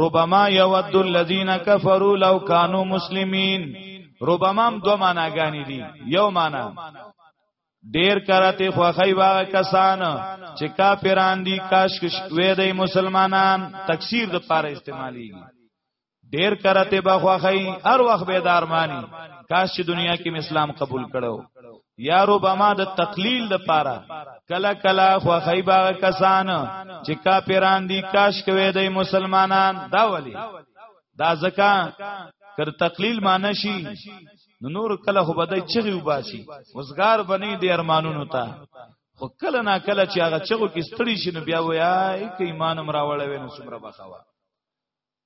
ربما یود الذین کفروا لو کانوا مسلمین ربما دو معناګانی دي یو معنا ډیر کرته خوخی واغ کسان چې کافران دي کاش کش وې د مسلمانان تکثیر د پاره استعماليږي ډیر کرته به خوخی هر وخت به دارمانی کاش چې دنیا کې اسلام قبول کړو یا ربما د تقلیل د پاره کلا کلا خوخی باغ کسان چې کافران دي کاش کوي د مسلمانان دا ولی دا زکا کر تقلیل معنی شي نو نور کله خو بدای چغي وباسي وزګار بنې د ارمانونو ته خو کله نا کله چې هغه چغو کې ستړي شي نو بیا وایي کې ایمان هم راوړل وینې څومره بخوا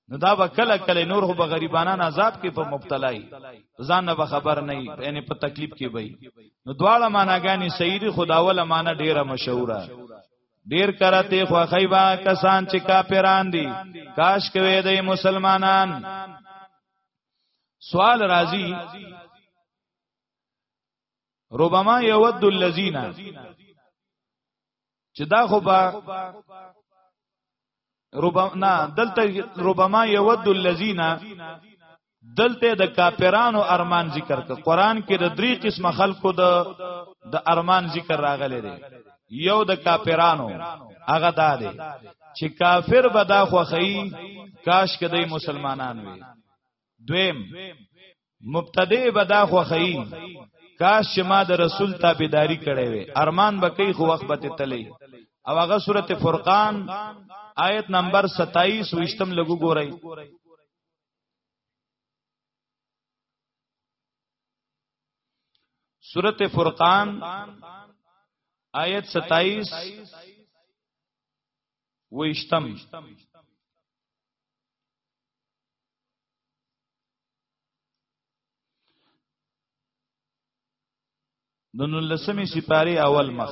نو دا به کله کله نور خو به غریبانان عذاب کې په مبتلای ځان نه به خبر نه یعنی په تکلیف کې وي نو دواړه معناګانی سید خداوله معنی ډیره مشهوره ډیر کرته خو خیبا کسان چې کافران دي کاش کوي د مسلمانان سوال راځي ربما یود الذین چې دا خو با ربما نه دلته ربما یود الذین دلته د کافرانو ارمان ذکر ک قرآن کې د درې قسم خلکو د د ارمان ذکر راغلی دی یو د کافرانو هغه دا دی چې کافر به دا خوخی کاش کدی مسلمانان وي دویم مبتدی به دا خوخی کاش چې ما د رسول تابعداري کړې وي ارمان به کوي خو وخت به تللی او هغه سورته فرقان آیت نمبر 27 وشتم لګو ګورئ سورت فرقان آیت 27 ویشتم د نولسمې سپاره اول مخ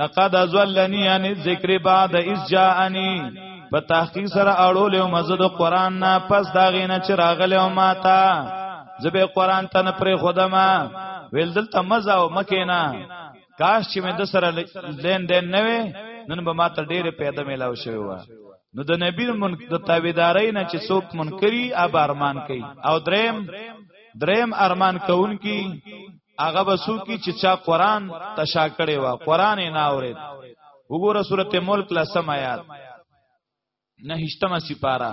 لقد ازلنی ان ذکر بعد اذ جاءنی په تحقیق سره اړول او مزد قران نه پس دا غینه چې راغله او ماتا زبې قران ته نه پرې خدما ویل دلته مزه او مکینا کاش چې مې د سره لین دین نه وي نن به ماته ډېر پیدا ملاو شوی و نو د نبی من د تابعداري نه چې څوک منکري اب ارمان کوي او دریم دریم ارمان کوونکی هغه بسو کی چې چا قران تشا کړي وا قران نه اورید وګوره سورته ملک لسم آیات نه هشتمه سپارا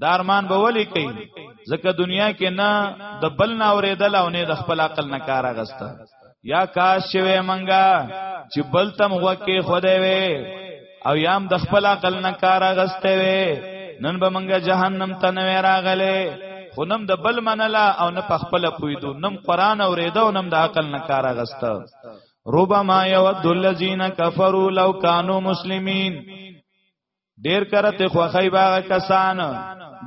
دا ارمان به ولی کوي ځکه دنیا کې نه د بل نه اوریدل او نه د خپل عقل نه کار اغسته یا کاش شوی منګه چې بل تم غوکه خوده وي او یام د خپل عقل نه کار اغسته وي نن به منګه جهنم ته نه راغله خونم د بل منلا او نه پخپل پویدو نم قران اوریدو نم د عقل نه کار اغسته ربما یود الذین کفروا لو کانوا مسلمین ډیر کرته خوخی باغ کسان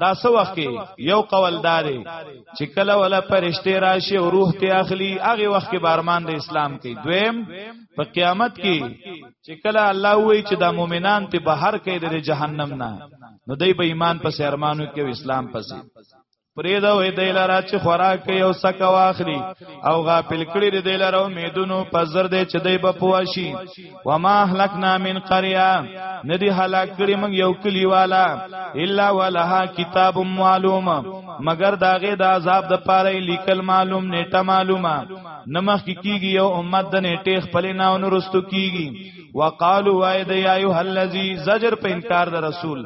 دا سو وخت کې یو قول داري چې کله ولا پرشته راشي او روح ته اخلي هغه وخت کې بارمان د اسلام کې دویم په قیامت کې چې کله الله وایي چې دا مؤمنان ته بهر کې د جهنم نه نو دای په ایمان پس ارمانو کې او اسلام پسې پرې دا وې دی لاره چې خوراک کوي او سکه واخلي او غافل کړي دی لاره امیدونو په زر دی چې دی به پواشي و ما هلکنا من قريه ندی هلاک کړي موږ یو کلی والا الا ولها کتاب معلوم مگر داغه د عذاب د پاره لیکل معلوم نیټه معلومه نمخ کیږي یو امت د نیټه خپل نه ونرستو کیږي وقالو وای د ایه الذی زجر په انکار د رسول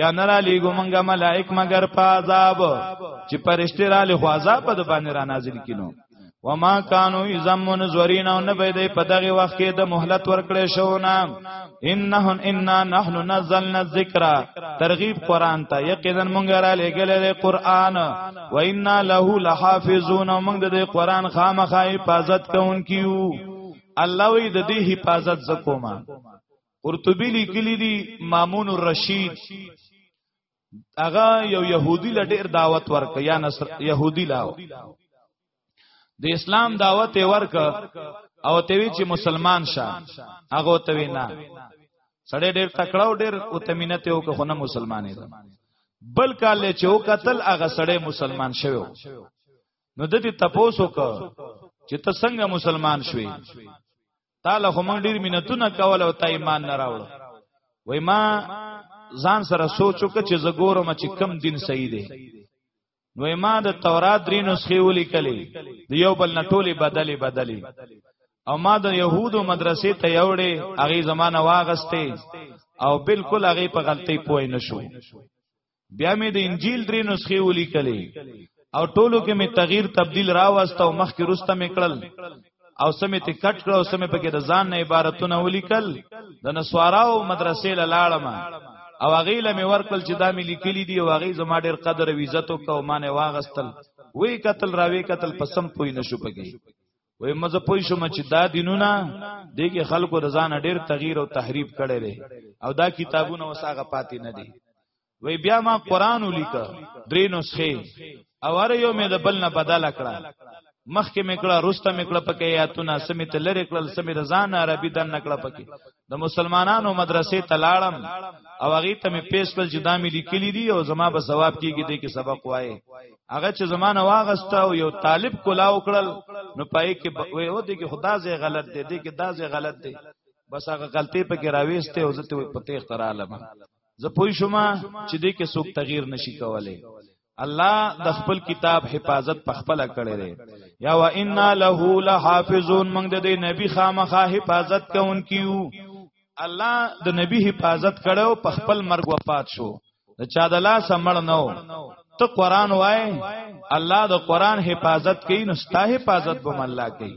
یا نه را لیګو مونږه ملائک مگر په عذاب چې پرشتي را لې خو عذاب په باندې را نازل کینو وما كانوا يزمون زورین او نه بيدې په دغه وخت کې د مهلت ورکړې شو نه انه ان نحن نزلنا الذکر ترغیب قران ته یقینا مونږ را لګلې قران و انا له لحافظون مونږ د قران خامخای حفاظت کوونکیو الله وی د دې حفاظت زکوما قرطبی لیکلی دی مامون الرشید هغه یو يهودي له ډیر دعوت ورک یا نصر يهودي لاو د اسلام دعوت ورک او ته وی چې مسلمان شه هغه ته وینا سړی ډیر تکړه او ډیر او تمینت یو که خونه مسلمانې ده بل کال چې او قتل هغه سړی مسلمان شوی نو د دې تپوسو ک چې ته څنګه مسلمان شوې تعالی خو موږ ډیر مینتونه کول او تا ایمان نه راوړ وای ما ځان سره سوچ وکړ چې زګورم چې کم دین صحیح دی نو ما د تورات درې نسخې ولیکلې د یو بل نټولې بدلې بدلې او ما د يهودو مدرسې ته یوړې هغه زمانہ واغسته او بالکل هغه په غلطي پوي نشو بیا مې د انجیل درې نسخې ولیکلې او ټولو کې مې تغییر تبديل راوست او مخکې روسته مې کړل او سمې ته کټ کړ او سمې پکې د ځان نه عبارتونه ولیکل د نسواراو مدرسې لاړم او هغه لمه ورکل چې دا مې لیکلي دي او هغه زما ډېر قدر او عزت او کومانه واغستل وی قتل راوی قتل پسم پوی نشو پکې وای مزه پوي شو چې دا دینونه دغه خلکو د ځان ډیر تغییر او تحریف کړي دي او دا کتابونه وساغه پاتې نه دي وای بیا ما قران ولیکه درې نسخه او هر یو مې د بل نه بدل کړه مخکې مې کړه روسته مې کړه پکې یاتونه سمې ته لری کړل سمې رضان عربي دن نکړه پکې د مسلمانانو مدرسې ته لاړم او هغه ته مې پیس کړ چې دا مې لیکلي دي او زما به ثواب کیږي دې کې سبق وایي هغه چې زمانه واغسته او یو طالب کولا وکړل نو پای کې وې و دې کې خدا زې غلط دې دې کې دا زې غلط دې بس هغه غلطي په کې راويسته او زته په تیخ ترالم زه پوه شوم چې دې کې څوک تغییر نشي کولای الله د خپل کتاب حفاظت په خپل کړی دی یا و انا له لحافظون موږ د دې نبی خامخا حفاظت کوونکیو الله د نبی حفاظت کړو په خپل مرګ وفات شو د چا د لاس مړ نو ته قران وای الله د قران حفاظت کوي نو ستا حفاظت به الله کوي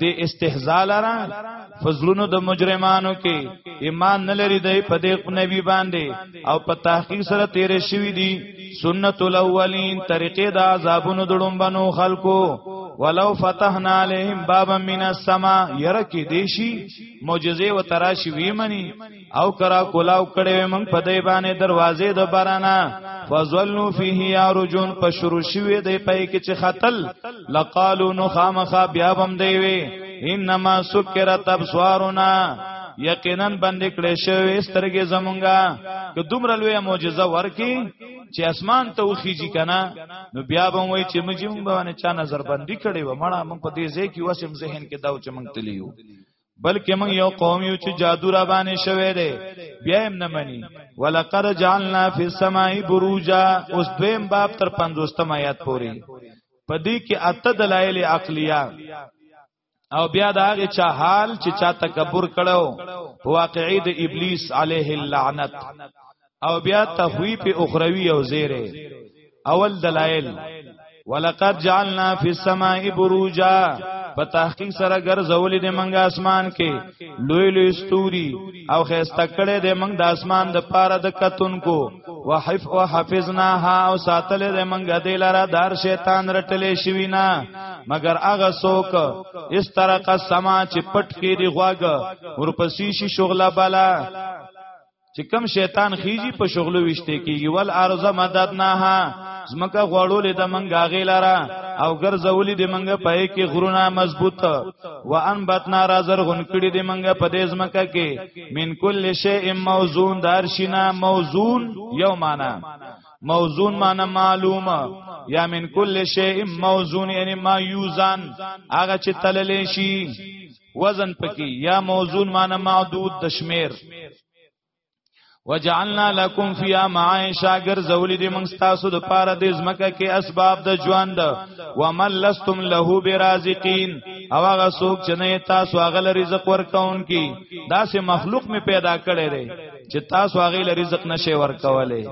د استهزاء لرا فزلونو د مجرمانو کې ایمان نه لري د په دې نبی باندې او په تحقیق سره تیر شوی دي سنت الاولین طریقې د عذابونو دړمبنو خلکو ولو فتحنا عليهم بابا من السما يرکی دیشی معجزه و تراشی ویمنی او کرا کولاو کړي موږ په دې باندې دروازې د بارانه فزلوا فيه يرجون په شروع شوه دې پې کې چې خطل لقالو نو خامخا بیا بم دی وي انما سکرت ابصارنا یقینا باندې کړې شوې سترګې زمونږه که دومره لوی معجزه ورکی چې اسمان ته وخیږي کنه نو بیا به وای چې مجم باندې چا نظر بندي کړي و مړه موږ په دې ځای کې وسم ذهن کې داو چې موږ تلیو بلکې موږ یو قوم یو چې جادو را باندې شوی دی بیا هم نه مني ولقد جعلنا فی السماء بروجا اوس دویم باب تر 50 آیات پورې پدې کې اته دلایل عقلیه او بیا دا هغه چا حال چې چا تکبر کړو واقعي د ابلیس علیه اللعنت او بیا تخویف اخروی او زیره اول دلائل ولقد جعلنا فی السماء بروجا په تحقیق سره ګرځولې د منګ اسمان کې لوی لوی ستوري او خسته کړې د منګ د اسمان د پاره د کتونکو وحف او حفظناها او ساتلې د منګ د لاره دار شیطان رټلې شوی نه مگر هغه څوک اس طرح کا سما چې پټ کې دی غواګ ورپسې شي شغله بالا چې کم شیطان خیجی په شغلو وشته کیږي ول ارض مددناها زمکه غړولې د منګا غیلارا او ګرځولې د منګه پې کې غرونه مضبوط و ان بتنا رازر غن کړي د منګه په دې زمکه کې من کل شیء موزون دارشینا موزون یو معنا موزون معنا معلومه یا من کل شیء موزون یعنی ما یوزان هغه چې تللې شي وزن پکې یا موزون معنی معدود د شمیر وجعلنا لكم فيها معايشا غرزولې دې موږ تاسو د پاره د زمکه کې اسباب د ژوند ومن لستم له برازقين او هغه څوک چې نه تاسو هغه رزق ورکون کی دا سه مخلوق می پیدا کړي دي چې تاسو هغه رزق نشي ورکولې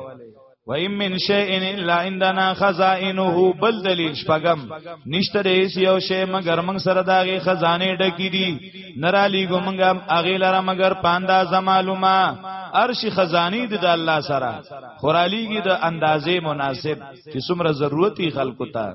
و ایم من شیء الا عندنا خزائنه بل دلیل شپغم نشته ریس یو شی مگر موږ سره داغه خزانه ډکی دي نرالی ګمږم اغه لره مگر پانداز معلومه ارش خزانی د الله سره خورالیږي د اندازې مناسب چې څومره ضرورتي خلکو ته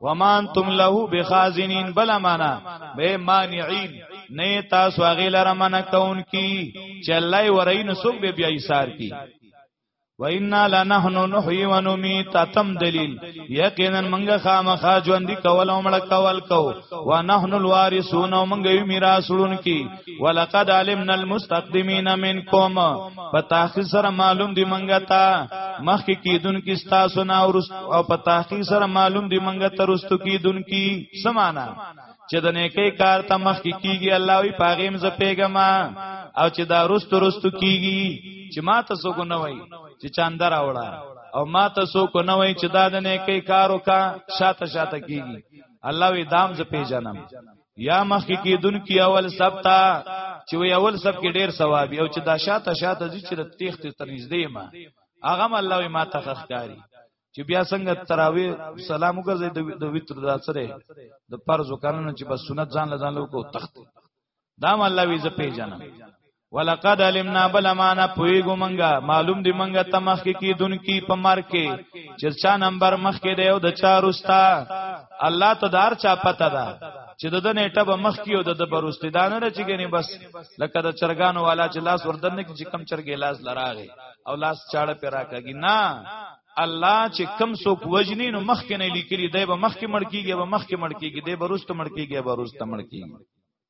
ومان تم له بخازنین بل معنا به مانعين نه تاسو هغه لره منع کون کی چې الله ورین سوق به بیا ایثار کی و انا لنحن نحيي ونميت تم دلیل یقینا منګه خامخا ژوند کول او مړ کول کو و نحن الوارثون منګه میراثون کی ولقد علمنا المستقدمين منكم په تحقیق سره معلوم دی منګه تا مخکې کیدون کی تاسو نه او په تحقیق سره معلوم دی منګه ترستو کیدون کی سمانا چې د نیکی کار ته مخ کې کیږي الله وی پاغیم ز پیغام او چې دا رستو رستو کیږي چې ما ته سو کو نه وای چې چاند راوړه او ما ته سو کو نه وای چې دا د نیکی کارو کا شاته شاته کیږي الله وی دام ز پیژنم یا مخکې کېدونکي اول سب ته چې وی اول سب کې ډیر ثواب او چې دا شاته شاته دي چې د تیخت تر نږدې ما هغه هم الله ما ته خخکاری چې بیا څنګه تراوی سلام وګرځي د وتر د سره د فرض وکړنه چې بس سنت ځان لزان لوکو تخت دا هم الله وی ز پیژنم ولقد علمنا بل معنا پویګو منګه معلوم دی منګه تمخ کی کی دن کی په مر کې چې چا نمبر مخ کې دی او د چا روستا الله ته دار چا پته ده چې د دنه ټب مخ کې او د بروستی دانه نه چې ګنی بس لکه د چرګانو والا چې لاس وردن کې چې کم چرګې لاس لراغه او لاس چاړه پر راکګی نه الله چې کم څوک وجنی نو مخ کې نه لیکلی دی به مخ کې مړ کیږي به مخ کې مړ کیږي دی بروست مړ کیږي بروست مړ کیږي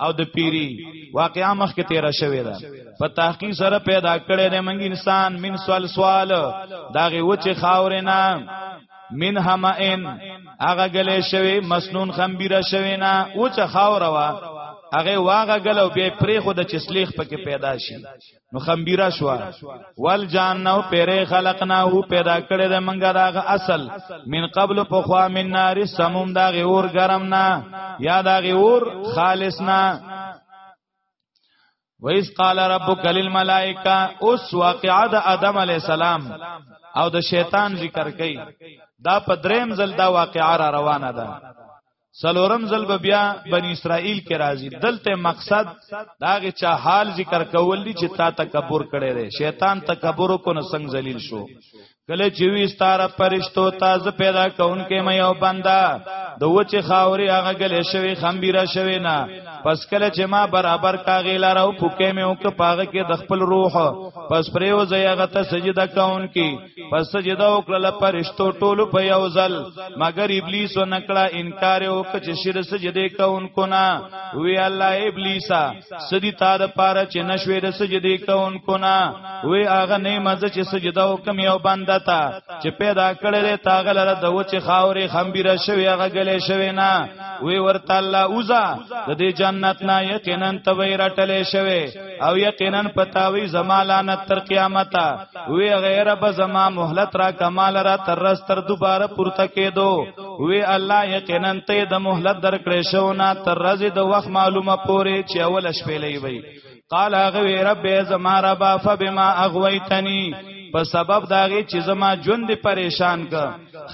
او د پیری واقعا مخ کې تیرا شوی دا په تحقیق سره پیدا کړی د منګ انسان من سوال سوال داغه وچ خاورې نه من همئن هغه غلې شوی مسنون خمبيره شوی نه وچ خاور وا هغه واغه غلو به پرې خود چسلیخ پکې پیدا شي نو خمبیره شو ول جانو پیره خلقنا هو پیدا کړی د منګه داغه اصل من قبل پخوا من نار سموم داغه اور گرم نه یا داغه اور خالص نه ویس قال ربک للملائکه اوس واقعا د ادم علی السلام او د شیطان ذکر کئ دا په دریم ځل دا واقعا را روانه ده سلورم ځل به بیا بنی اسرائیل کې راځي دلته مقصد داغه چا حال ذکر کول دي چې تا تکبر کړي دي شیطان تکبر کو نه څنګه ذلیل شو کله چې وی ستاره پرشتو تازه پیدا کونکې مې یو بندا د وچ خاوري هغه غلې شوی خمبيره شوی نه پس کله چې ما برابر کاغې لار او پوکې مې او که پاغه کې د خپل روح پس پرې و زیغه ته سجده کونکې پس سجده وکړه پرشتو ټولو په یو ځل مگر ابلیس نکړه انکار وکړ چې شر سجده کوونکو نه وی الله ابلیسا سدی تا د پاره چې نشوي د سجده کوونکو نه وی هغه نه مزه چې سجده وکم یو بنده تا چې پیدا کړل تاغل را د وچ خاورې خمبيره شوی هغه غلې شوی نه وی ورته الله اوزا د دې جنت نه یقینا توي رټلې شوی او یقینا پتاوي زمالانت تر قیامت وی غیر بزما مهلت را کمال را تر رس تر دوباره پورته کېدو وی الله یقینا ته د مهلت درکړې شو نه تر رز د وخت معلومه پوري چې اول شپېلې وي قال غوی رب زما رب فبما اغويتني په سبب داغي چې زما ژوند پریشان ک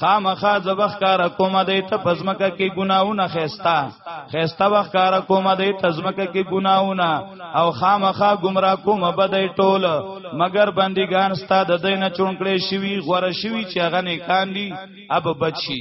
خامخا زبخ کار کوم د ته پزمکه کې ګناونه خيستا خيستا وخ کار کوم د تزمکه کې ګناونه او خامخا گمراه کوم بدای ټول مگر بندگان ستا د دینه چونکړې شوی غوړه شوی چې هغه نه کاندي اب بچي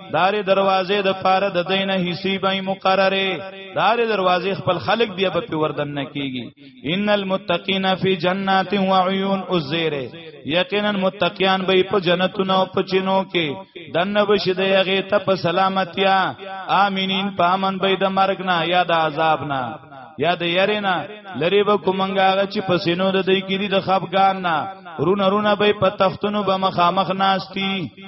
دارې دروازې د پاره د دینه حصي به مقرره دارې دروازې خپل خلق بیا به په وردن نه کیږي ان المتقین فی جنات و عیون ازیره یقینا متقیان به په جنتونو او په چینو کې دنه بشي د یغه ته په سلامتیا امینین پامن به د مرګ نه یا د عذاب نه یا د یرینا لری به کومنګا هغه چې پسینو د دې کې دي د خفقان نه رونه رونه به په تختونو به مخامخ ناشتي